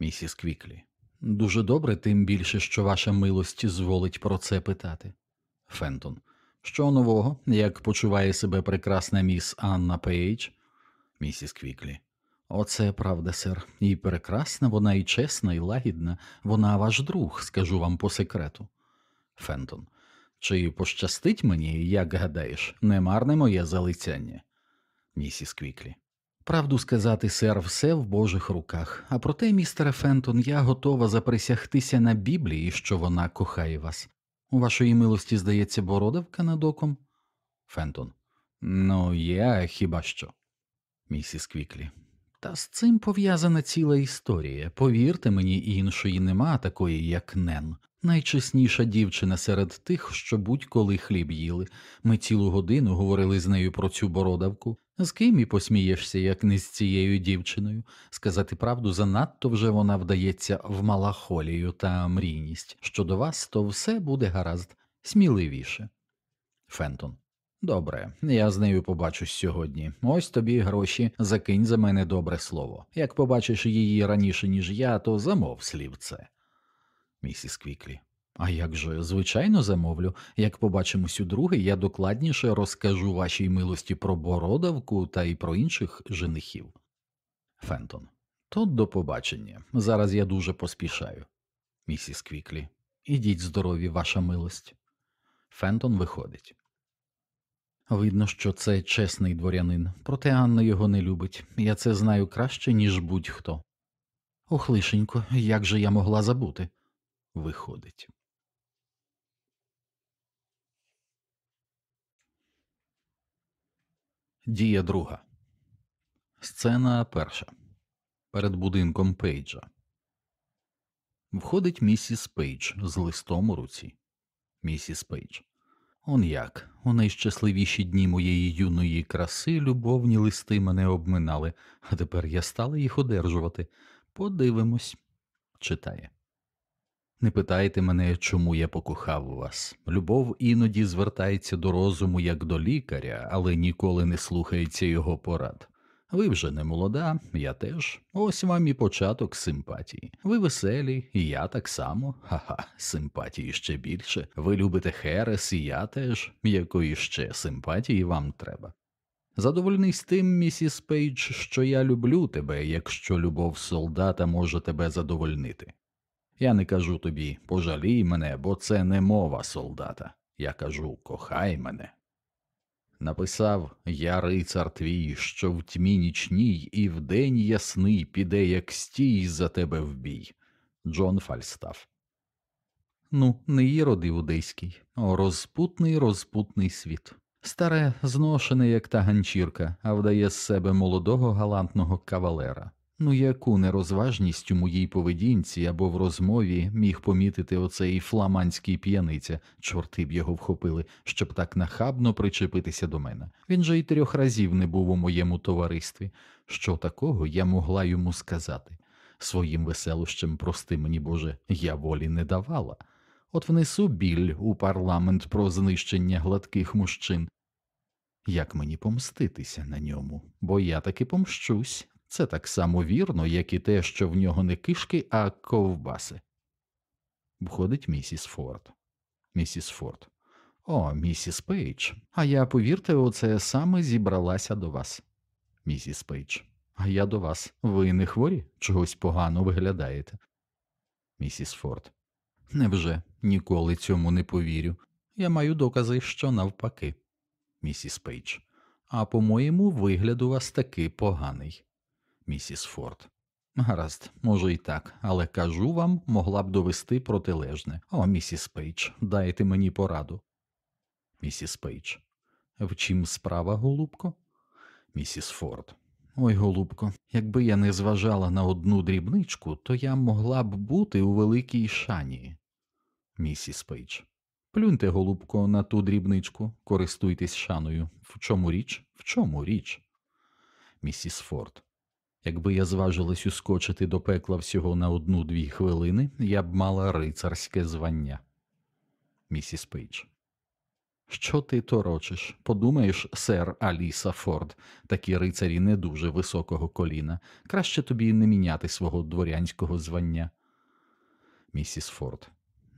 [SPEAKER 1] Місіс Квіклі. Дуже добре, тим більше, що ваша милость зволить про це питати. Фентон. Що нового, як почуває себе прекрасна міс Анна Пейдж? Місіс Квіклі. Оце правда, сер. І прекрасна вона, і чесна, і лагідна. Вона ваш друг, скажу вам по секрету. Фентон. Чи пощастить мені, як гадаєш, не марне моє залицяння? Місіс Квіклі. Правду сказати, сер, все в Божих руках. А проте, містере Фентон, я готова заприсягтися на Біблії, що вона кохає вас. У вашої милості, здається, бородавка над оком? Фентон. Ну, я хіба що. Місіс Квіклі. Та з цим пов'язана ціла історія. Повірте мені, іншої нема такої, як Нен. Найчесніша дівчина серед тих, що будь-коли хліб їли. Ми цілу годину говорили з нею про цю бородавку. З ким і посмієшся, як не з цією дівчиною. Сказати правду, занадто вже вона вдається в малахолію та мрійність. Щодо вас, то все буде гаразд, сміливіше. Фентон. Добре, я з нею побачусь сьогодні. Ось тобі гроші, закинь за мене добре слово. Як побачиш її раніше, ніж я, то замов слівце. Місіс Квіклі. А як же, звичайно, замовлю. Як побачимось удруге, я докладніше розкажу вашій милості про бородавку та й про інших женихів. Фентон. То до побачення. Зараз я дуже поспішаю. Місіс Квіклі. Ідіть здорові, ваша милость. Фентон виходить. Видно, що це чесний дворянин, проте Анна його не любить. Я це знаю краще, ніж будь-хто. Ох, лишенько, як же я могла забути? Виходить. Дія друга. Сцена перша. Перед будинком Пейджа. Входить місіс Пейдж з листом у руці. Місіс Пейдж. Он як, у найщасливіші дні моєї юної краси любовні листи мене обминали, а тепер я стала їх одержувати. Подивимось. Читає. Не питайте мене, чому я покохав вас. Любов іноді звертається до розуму як до лікаря, але ніколи не слухається його порад. Ви вже не молода, я теж. Ось вам і початок симпатії. Ви веселі, і я так само. Ха-ха, симпатії ще більше. Ви любите Херес, і я теж. Якої ще симпатії вам треба? Задовольнись тим, місіс Пейдж, що я люблю тебе, якщо любов солдата може тебе задовольнити. Я не кажу тобі пожалій мене, бо це не мова солдата. Я кажу кохай мене. Написав Я рицар твій, що в тьмі нічній і в день ясний піде, як стій за тебе в бій. Джон Фальстаф. Ну, не Ірод Юдейський, о розпутний розпутний світ. Старе зношене, як та ганчірка, а вдає з себе молодого галантного кавалера. Ну яку нерозважність у моїй поведінці або в розмові міг помітити оцей фламандський п'яниця, чорти б його вхопили, щоб так нахабно причепитися до мене. Він же й трьох разів не був у моєму товаристві. Що такого я могла йому сказати? Своїм веселощем, прости мені, Боже, я волі не давала. От внесу білль у парламент про знищення гладких мужчин. Як мені помститися на ньому, бо я таки помщусь, це так само вірно, як і те, що в нього не кишки, а ковбаси. Входить місіс Форд. Місіс Форд. О, місіс Пейдж. А я, повірте, оце саме зібралася до вас. Місіс Пейдж. А я до вас. Ви не хворі? Чогось погано виглядаєте. Місіс Форд. Невже ніколи цьому не повірю. Я маю докази, що навпаки. Місіс Пейдж. А по-моєму, вигляд у вас таки поганий місіс Форд. Гаразд, може і так, але кажу вам, могла б довести протилежне. О, місіс Пейдж, дайте мені пораду. Місіс Пейдж. В чім справа, голубко? Місіс Форд. Ой, голубко, якби я не зважала на одну дрібничку, то я могла б бути у великій шані. Місіс Пейдж. Плюньте, голубко, на ту дрібничку, користуйтесь шаною. В чому річ? В чому річ? Місіс Форд. Якби я зважилась ускочити до пекла всього на одну-дві хвилини, я б мала рицарське звання. Місіс Пейдж. Що ти торочиш? Подумаєш, сер Аліса Форд, такі рицарі не дуже високого коліна. Краще тобі не міняти свого дворянського звання. Місіс Форд.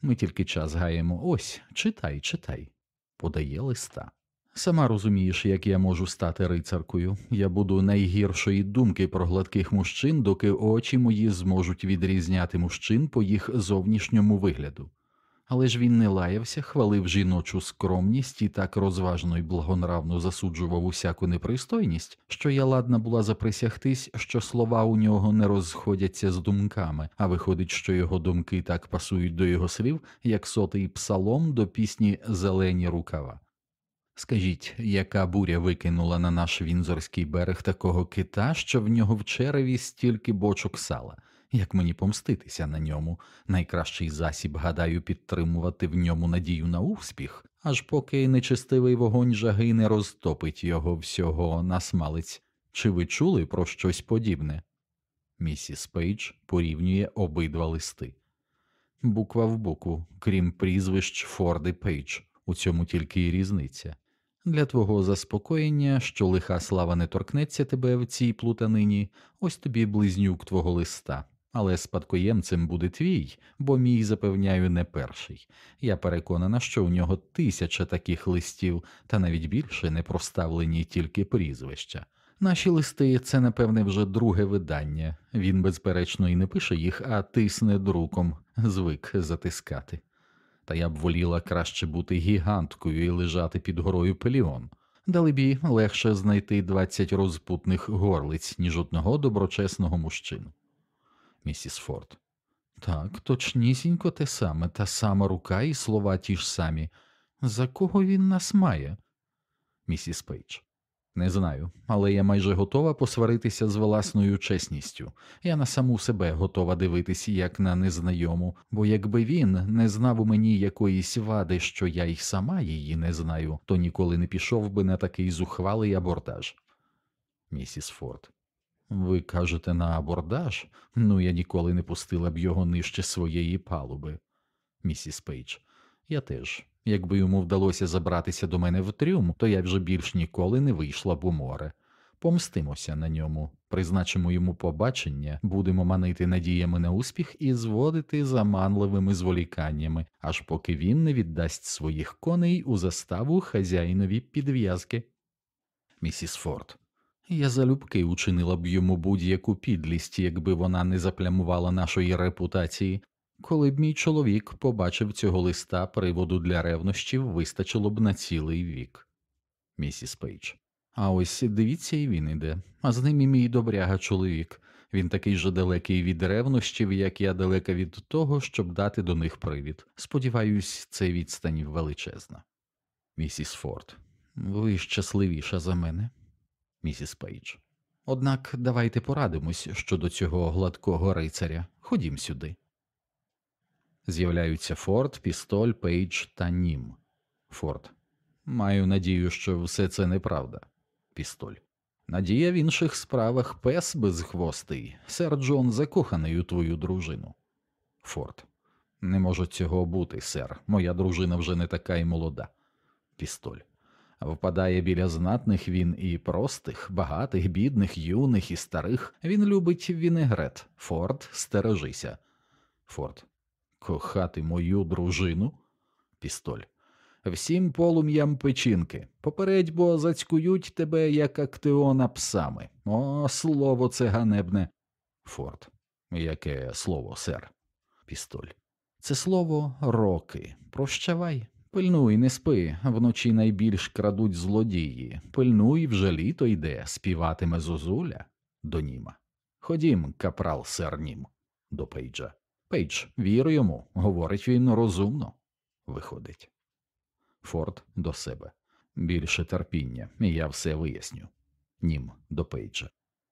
[SPEAKER 1] Ми тільки час гаємо. Ось, читай, читай. Подає листа. Сама розумієш, як я можу стати рицаркою. Я буду найгіршої думки про гладких мужчин, доки очі мої зможуть відрізняти мужчин по їх зовнішньому вигляду. Але ж він не лаявся, хвалив жіночу скромність і так розважно й благонравно засуджував усяку непристойність, що я ладна була заприсягтись, що слова у нього не розходяться з думками, а виходить, що його думки так пасують до його слів, як сотий псалом до пісні Зелені рукава. Скажіть, яка буря викинула на наш вінзорський берег такого кита, що в нього в череві стільки бочок сала? Як мені помститися на ньому? Найкращий засіб, гадаю, підтримувати в ньому надію на успіх, аж поки нечистивий вогонь жаги не розтопить його всього на смалець. Чи ви чули про щось подібне? Місіс Пейдж порівнює обидва листи. Буква в букву, крім прізвищ Форд і Пейдж, у цьому тільки й різниця. Для твого заспокоєння, що лиха слава не торкнеться тебе в цій плутанині, ось тобі близнюк твого листа, але спадкоємцем буде твій, бо мій запевняю не перший. Я переконана, що у нього тисяча таких листів, та навіть більше не проставлені тільки прізвища. Наші листи це, напевне, вже друге видання. Він, безперечно, і не пише їх, а тисне друком, звик затискати та я б воліла краще бути гіганткою і лежати під горою Пеліон. Далебі легше знайти двадцять розпутних горлиць, ніж одного доброчесного мужчину. Місіс Форд. Так, точнісінько те саме, та сама рука і слова ті ж самі. За кого він нас має? Місіс Пейдж. Не знаю, але я майже готова посваритися з власною чесністю. Я на саму себе готова дивитись як на незнайому, бо якби він не знав у мені якоїсь вади, що я й сама її не знаю, то ніколи не пішов би на такий зухвалий абордаж. Місіс Форд. Ви кажете на абордаж? Ну я ніколи не пустила б його нижче своєї палуби. Місіс Пейдж. Я теж. Якби йому вдалося забратися до мене в трюм, то я вже більш ніколи не вийшла б у море. Помстимося на ньому, призначимо йому побачення, будемо манити надіями на успіх і зводити заманливими зволіканнями, аж поки він не віддасть своїх коней у заставу хазяїнові підв'язки. Місіс Форд. Я залюбки учинила б йому будь-яку підлість, якби вона не заплямувала нашої репутації. Коли б мій чоловік побачив цього листа, приводу для ревнощів вистачило б на цілий вік. Місіс Пейдж. А ось дивіться, і він іде, а з ним і мій добряга чоловік. Він такий же далекий від ревнощів, як я далека від того, щоб дати до них привід. Сподіваюсь, це відстань величезна. Місіс Форд. Ви щасливіша за мене. Місіс Пейдж. Однак давайте порадимось щодо цього гладкого рицаря. Ходім сюди. З'являються Форд, Пістоль, Пейдж та Нім. Форд. Маю надію, що все це неправда. Пістоль. Надія в інших справах пес безхвостий. Сер Джон закоханий у твою дружину. Форд. Не може цього бути, сер. Моя дружина вже не така й молода. Пістоль. Впадає біля знатних він і простих, багатих, бідних, юних і старих. Він любить вінегрет. Форд, стережися. Форд. Кохати мою дружину? Пістоль. Всім полум'ям печінки. Попередь, бо зацькують тебе, як актеона псами. О, слово це ганебне. Форд. Яке слово, сер? Пістоль. Це слово роги. Прощавай. Пильнуй, не спи, вночі найбільш крадуть злодії. Пильнуй, вже літо йде, співатиме зозуля до Німа. Ходім, капрал сер Нім, до Пейджа. Пейдж, вір йому, говорить він розумно. Виходить. Форд до себе. Більше терпіння, і я все виясню. Нім до Пейджа.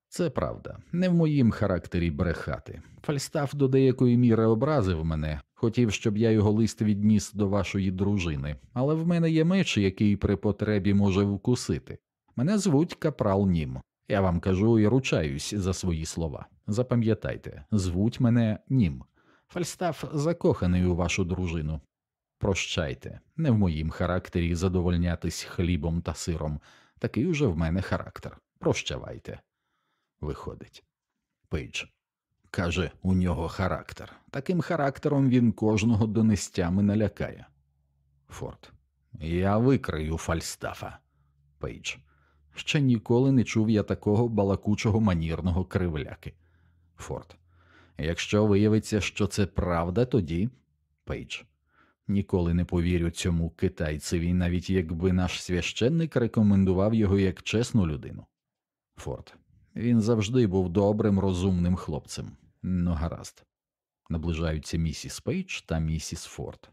[SPEAKER 1] Це правда, не в моїм характері брехати. Фальстаф до деякої міри образив мене, хотів, щоб я його лист відніс до вашої дружини, але в мене є меч, який при потребі може вкусити. Мене звуть Капрал Нім. Я вам кажу і ручаюсь за свої слова. Запам'ятайте, звуть мене Нім. Фальстаф закоханий у вашу дружину. Прощайте, не в моїм характері задовольнятись хлібом та сиром. Такий уже в мене характер. Прощавайте. Виходить. Пейдж. Каже, у нього характер. Таким характером він кожного до нестями налякає. Форд. Я викрию Фальстафа. Пейдж. Ще ніколи не чув я такого балакучого манірного кривляки. Форд. Якщо виявиться, що це правда, тоді. Пейдж. Ніколи не повірю цьому китайцеві, навіть якби наш священник рекомендував його як чесну людину. Форд. Він завжди був добрим, розумним хлопцем. Ну, гаразд. Наближаються місіс Пейдж та місіс Форд.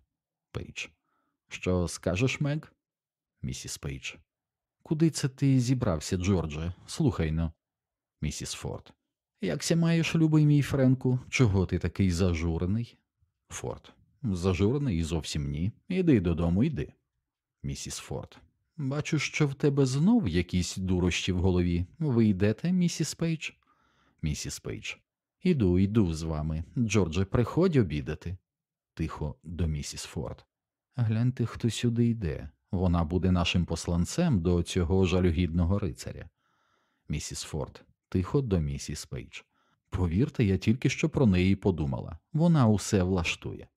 [SPEAKER 1] Пейдж. Що скажеш, Мег? Місіс Пейдж. Куди це ти зібрався, Джордже? Слухай но. Місіс Форд. Як ся маєш, любий мій Френку? Чого ти такий зажурений? Форд. Зажурений і зовсім ні. Іди додому, йди. Місіс Форд. Бачу, що в тебе знов якісь дурощі в голові. Ви йдете, місіс Пейдж? Місіс Пейдж. Іду, йду з вами. Джордже, приходь обідати. Тихо до місіс Форд. Гляньте, хто сюди йде. Вона буде нашим посланцем до цього жалюгідного рицаря. Місіс Форд. Тихо до місіс Пейдж. Повірте, я тільки що про неї подумала. Вона усе влаштує.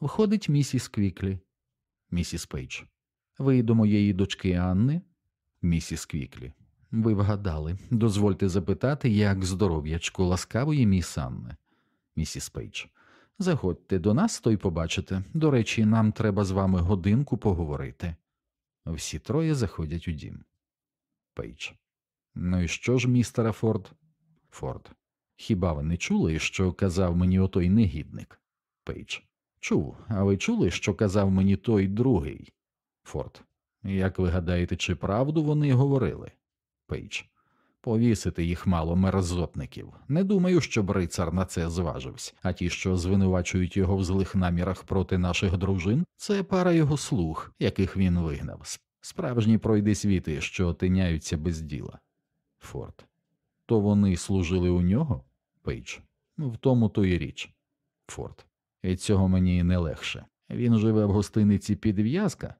[SPEAKER 1] Входить місіс Квіклі. Місіс Пейдж. Ви до моєї дочки Анни? Місіс Квіклі. Ви вгадали. Дозвольте запитати, як здоров'ячко ласкавої міс Анни. Місіс Пейдж. Заходьте до нас, то й побачите. До речі, нам треба з вами годинку поговорити. Всі троє заходять у дім. Пейдж. Ну і що ж, містере Форд? Форд. Хіба ви не чули, що казав мені отой негідник? Пейдж. Чув, а ви чули, що казав мені той другий? Форд. Як ви гадаєте, чи правду вони говорили? Пейдж. Повісити їх мало мерзотників. Не думаю, щоб рицар на це зважився, а ті, що звинувачують його в злих намірах проти наших дружин, це пара його слуг, яких він вигнав. Справжні пройдисвіти, що тиняються без діла. Форд. То вони служили у нього? Пейдж. В тому то і річ. Форд. І цього мені не легше. Він живе в гостиниці підв'язка?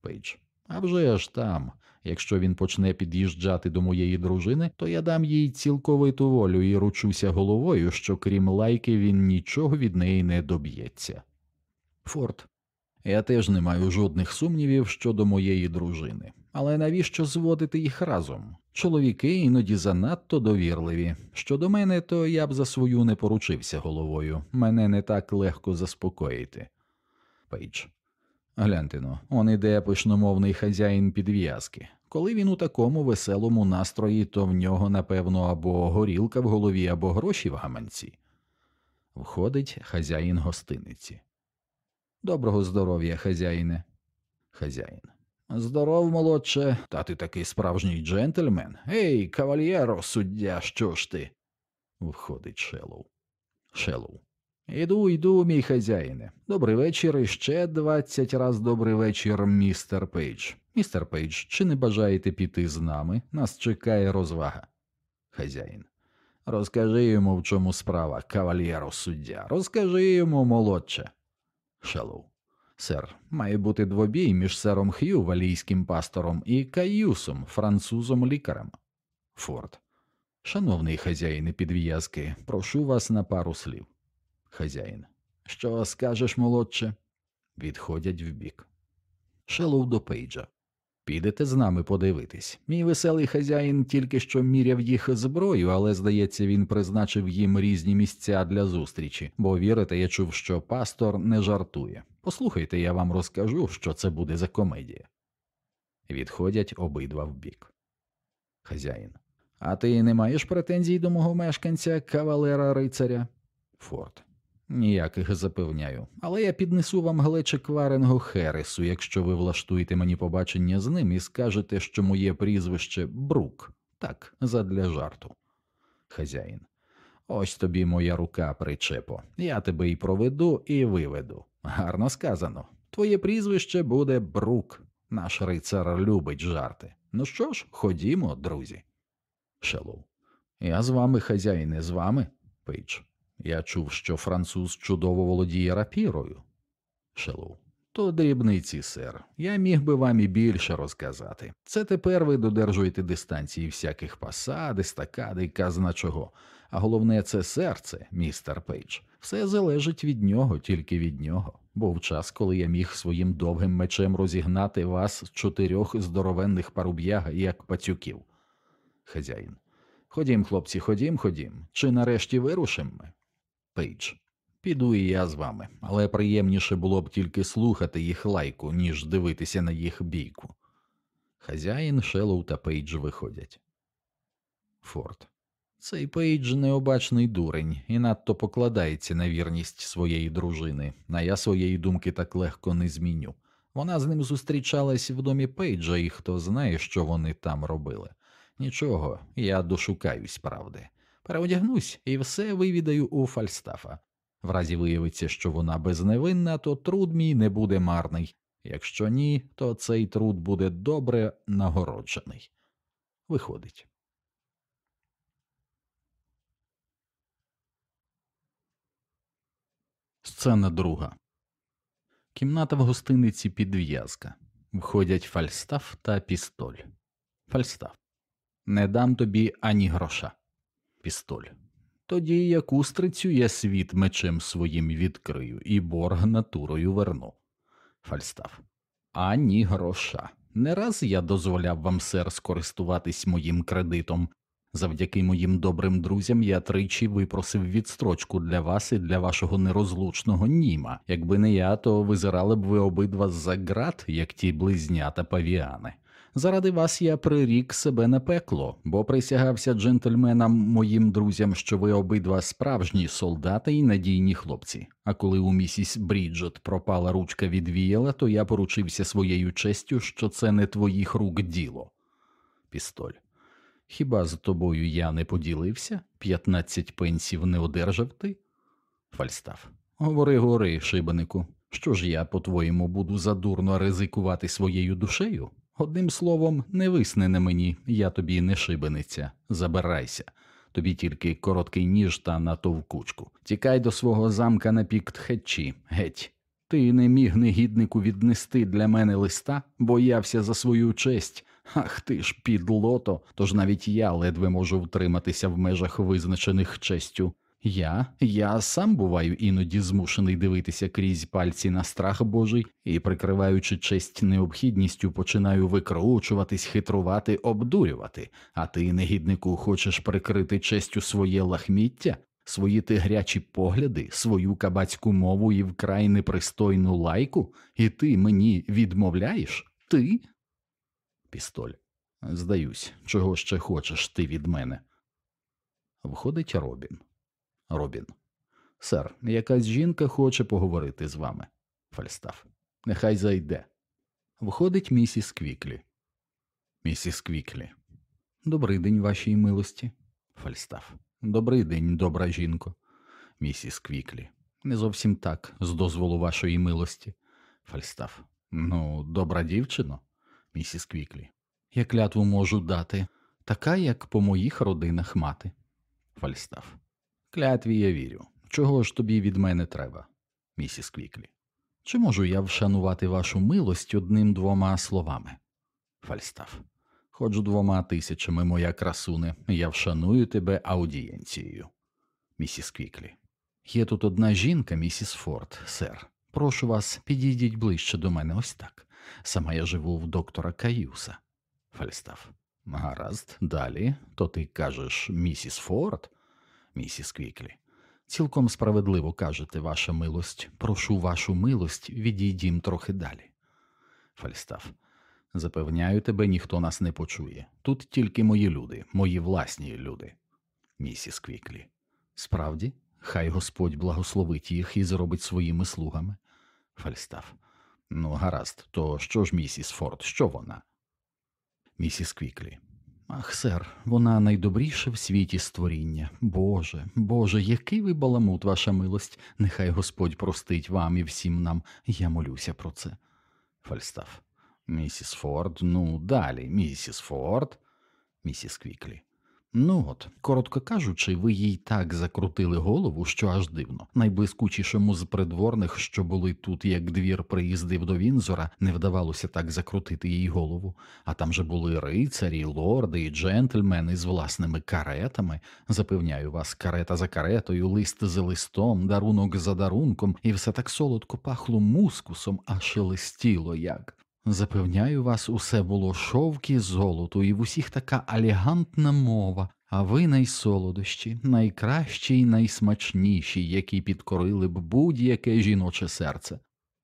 [SPEAKER 1] Пейдж. А вже ж там. Якщо він почне під'їжджати до моєї дружини, то я дам їй цілковиту волю і ручуся головою, що крім лайки він нічого від неї не доб'ється. Форд. Я теж не маю жодних сумнівів щодо моєї дружини. Але навіщо зводити їх разом? Чоловіки іноді занадто довірливі. Щодо мене, то я б за свою не поручився головою. Мене не так легко заспокоїти. Пейдж. Гляньте но, он іде пишномовний хазяїн підв'язки. Коли він у такому веселому настрої, то в нього, напевно, або горілка в голові, або гроші в гаманці. Входить хазяїн гостиниці. Доброго здоров'я, хазяїне. Хазяїн. Здоров, молодче, та ти такий справжній джентльмен. Ей, кавальєро, суддя, що ж ти? Входить Шелоу. Шелоу. Іду, йду, мій хазяїне. Добрий вечір і двадцять раз добрий вечір, містер Пейдж. Містер Пейдж, чи не бажаєте піти з нами? Нас чекає розвага. Хазяїн. Розкажи йому, в чому справа, кавальєро суддя. Розкажи йому, молодче. Шелоу. Сер, має бути двобій між сером Х'ю, валійським пастором, і Каюсом, французом лікарем. Форд. Шановний хазяїне підв'язки, прошу вас на пару слів. Хазяїн. Що скажеш, молодче? Відходять вбік. Шелоу до Пейджа. Підете з нами подивитись. Мій веселий хазяїн тільки що міряв їх зброю, але, здається, він призначив їм різні місця для зустрічі, бо вірите, я чув, що пастор не жартує. Послухайте, я вам розкажу, що це буде за комедія. Відходять обидва вбік. Хазяїн. А ти не маєш претензій до мого мешканця, кавалера рицаря? Форд. Ніяких запевняю, але я піднесу вам глечик вареного Хересу, якщо ви влаштуєте мені побачення з ним і скажете, що моє прізвище Брук, так, задля жарту. Хазяїн. Ось тобі моя рука, причепо. Я тебе і проведу, і виведу. Гарно сказано. Твоє прізвище буде Брук. Наш рицар любить жарти. Ну що ж, ходімо, друзі. Шелоу. Я з вами, хазяїне, з вами, Пейдж. Я чув, що француз чудово володіє рапірою. Шелоу. То дрібниці, сер. Я міг би вам і більше розказати. Це тепер ви додержуєте дистанції всяких пасад, естокади, казна чого. А головне, це серце, містер Пейдж. Все залежить від нього, тільки від нього. Був час, коли я міг своїм довгим мечем розігнати вас з чотирьох здоровенних паруб'яг, як пацюків. Хазяїн. Ходім, хлопці, ходім, ходім. Чи нарешті вирушимо ми? Пейдж. Піду і я з вами, але приємніше було б тільки слухати їх лайку, ніж дивитися на їх бійку. Хазяїн, Шелоу та Пейдж виходять. Форд. Цей Пейдж необачний дурень і надто покладається на вірність своєї дружини, а я своєї думки так легко не зміню. Вона з ним зустрічалась в домі Пейджа, і хто знає, що вони там робили. Нічого, я дошукаюсь правди. Переодягнусь і все вивідаю у Фальстафа. В разі виявиться, що вона безневинна, то труд мій не буде марний. Якщо ні, то цей труд буде добре нагороджений. Виходить. Сцена друга. Кімната в гостиниці підв'язка. Входять Фальстаф та пістоль. Фальстаф. Не дам тобі ані гроша. Пістоль. Тоді як устрицю я світ мечем своїм відкрию і борг натурою верну. Фальстаф. Ані гроша. Не раз я дозволяв вам, сер, скористуватись моїм кредитом. Завдяки моїм добрим друзям я тричі випросив відстрочку для вас і для вашого нерозлучного Німа. Якби не я, то визирали б ви обидва з-за ґрат, як ті близнята павіани. Заради вас я прирік себе на пекло, бо присягався джентльменам моїм друзям, що ви обидва справжні солдати і надійні хлопці. А коли у місіс Бріджет пропала ручка від віяла, то я поручився своєю честю, що це не твоїх рук діло. Пістоль. Хіба з тобою я не поділився? П'ятнадцять пенсів не одержав ти? Фальстаф. Говори, гори, шибенику. Що ж я, по-твоєму, буду задурно ризикувати своєю душею? Одним словом, не висни на мені, я тобі не шибениця. Забирайся. Тобі тільки короткий ніж та на товкучку. Тікай до свого замка на пік Тхетчі, геть. Ти не міг негіднику віднести для мене листа, боявся за свою честь. Ах ти ж підлото, тож навіть я ледве можу втриматися в межах визначених честю. Я, я сам буваю іноді змушений дивитися крізь пальці на страх Божий і, прикриваючи честь необхідністю, починаю викручуватись, хитрувати, обдурювати, а ти, негіднику, хочеш прикрити честю своє лахміття, свої тигрячі погляди, свою кабацьку мову і вкрай непристойну лайку, і ти мені відмовляєш? Ти? Пістоль. Здаюсь, чого ще хочеш ти від мене? Входить Робін. Робін. Сер, якась жінка хоче поговорити з вами. Фальстаф. Нехай зайде. Входить місіс Квіклі. Місіс Квіклі. Добрий день, вашій милості. Фальстаф. Добрий день, добра жінко. Місіс Квіклі. Не зовсім так, з дозволу вашої милості. Фальстаф. Ну, добра дівчино. Місіс Квіклі. Я клятву можу дати, така, як по моїх родинах мати. Фальстаф. Клятві я вірю. Чого ж тобі від мене треба, місіс Квіклі? Чи можу я вшанувати вашу милость одним двома словами? Фальстаф. Хоч двома тисячами, моя красуне, я вшаную тебе аудієнцією. Місіс Квіклі. Є тут одна жінка, місіс Форд, сер. Прошу вас, підійдіть ближче до мене ось так. Сама я живу в доктора Каюса. Фальстаф. Гаразд, далі. То ти кажеш місіс Форд? Місіс Квіклі. Цілком справедливо кажете, ваша милость. Прошу вашу милость, відійдім трохи далі. Фальстаф. Запевняю тебе, ніхто нас не почує. Тут тільки мої люди, мої власні люди. Місіс Квіклі. Справді, хай Господь благословить їх і зробить своїми слугами. Фальстаф. Ну, гаразд, то що ж місіс Форд, що вона? Місіс Квіклі. Ах, сер, вона найдобріше в світі створіння. Боже, Боже, який ви баламут, ваша милость, нехай Господь простить вам і всім нам, я молюся про це. Фальстаф. Місіс Форд, ну далі, місіс Форд, місіс Квіклі. Ну от, коротко кажучи, ви їй так закрутили голову, що аж дивно. Найблискучішому з придворних, що були тут, як двір приїздив до Вінзора, не вдавалося так закрутити їй голову. А там же були рицарі, лорди і джентльмени з власними каретами. Запевняю вас, карета за каретою, лист за листом, дарунок за дарунком, і все так солодко пахло мускусом, а шелестіло як. Запевняю вас, усе було шовк і золото, і в усіх така елегантна мова, а вина найсолодші, найкращі й найсмачніші, які підкорили б будь-яке жіноче серце.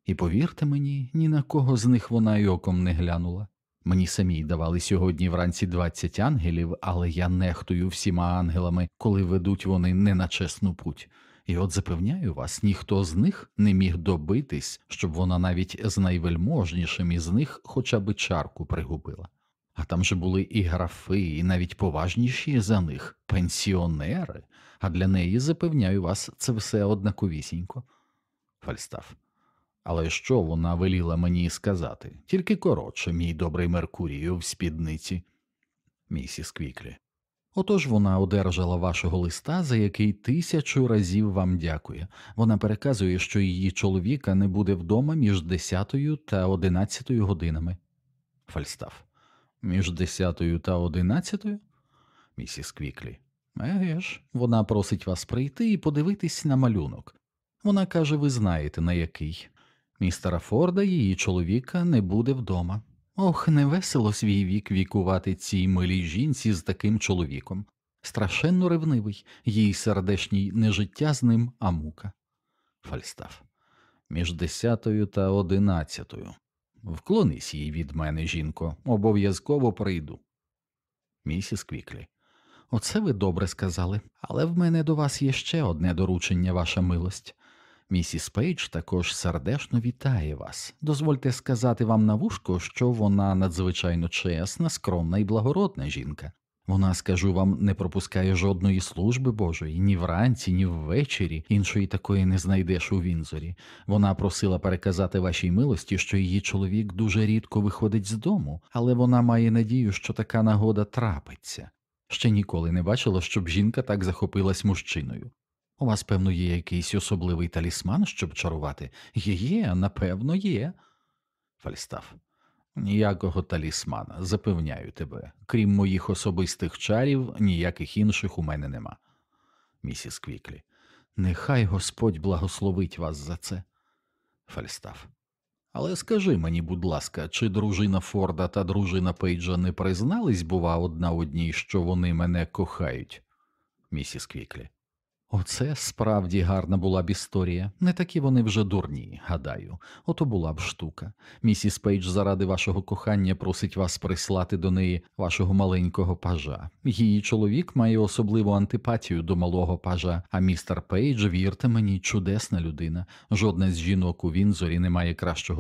[SPEAKER 1] І повірте мені, ні на кого з них вона й оком не глянула. Мені самій давали сьогодні вранці двадцять ангелів, але я нехтую всіма ангелами, коли ведуть вони не на чесну путь. І от запевняю вас, ніхто з них не міг добитись, щоб вона навіть з найвельможнішим із них хоча б чарку пригубила. А там же були і графи, і навіть поважніші за них пенсіонери, а для неї, запевняю вас, це все однаковісінько. Фальстаф. Але що вона веліла мені сказати? Тільки коротше, мій добрий Меркурію в спідниці. Місіс Квіклі. Отож вона одержала вашого листа, за який тисячу разів вам дякує. Вона переказує, що її чоловіка не буде вдома між десятою та одинадцятою годинами. Фальстаф. Між десятою та одинадцятою? Місіс Квіклі. Еге ж, вона просить вас прийти і подивитись на малюнок. Вона каже, ви знаєте, на який. Містера Форда, її чоловіка, не буде вдома. Ох, невесело свій вік вікувати цій милій жінці з таким чоловіком. Страшенно ревнивий, їй сердешній не життя з ним, а мука. Фальстаф. Між десятою та одинадцятою. Вклонись їй від мене, жінко, обов'язково прийду. Місіс Квіклі. Оце ви добре сказали, але в мене до вас є ще одне доручення, ваша милость. Місіс Пейдж також сердечно вітає вас. Дозвольте сказати вам на вушко, що вона надзвичайно чесна, скромна і благородна жінка. Вона, скажу вам, не пропускає жодної служби Божої ні вранці, ні ввечері, іншої такої не знайдеш у Вінзорі. Вона просила переказати вашій милості, що її чоловік дуже рідко виходить з дому, але вона має надію, що така нагода трапиться. Ще ніколи не бачила, щоб жінка так захопилась мужчиною. У вас, певно, є якийсь особливий талісман, щоб чарувати? Є, напевно, є. Фальстаф. Ніякого талісмана, запевняю тебе. Крім моїх особистих чарів, ніяких інших у мене нема. Місіс Квіклі. Нехай Господь благословить вас за це. Фальстаф. Але скажи мені, будь ласка, чи дружина Форда та дружина Пейджа не признались, бува, одна одній, що вони мене кохають? Місіс Квіклі. Оце справді гарна була б історія. Не такі вони вже дурні, гадаю. Ото була б штука. Місіс Пейдж заради вашого кохання просить вас прислати до неї вашого маленького пажа. Її чоловік має особливу антипатію до малого пажа, а містер Пейдж, вірте мені, чудесна людина. Жодна з жінок у Вінзорі не має кращого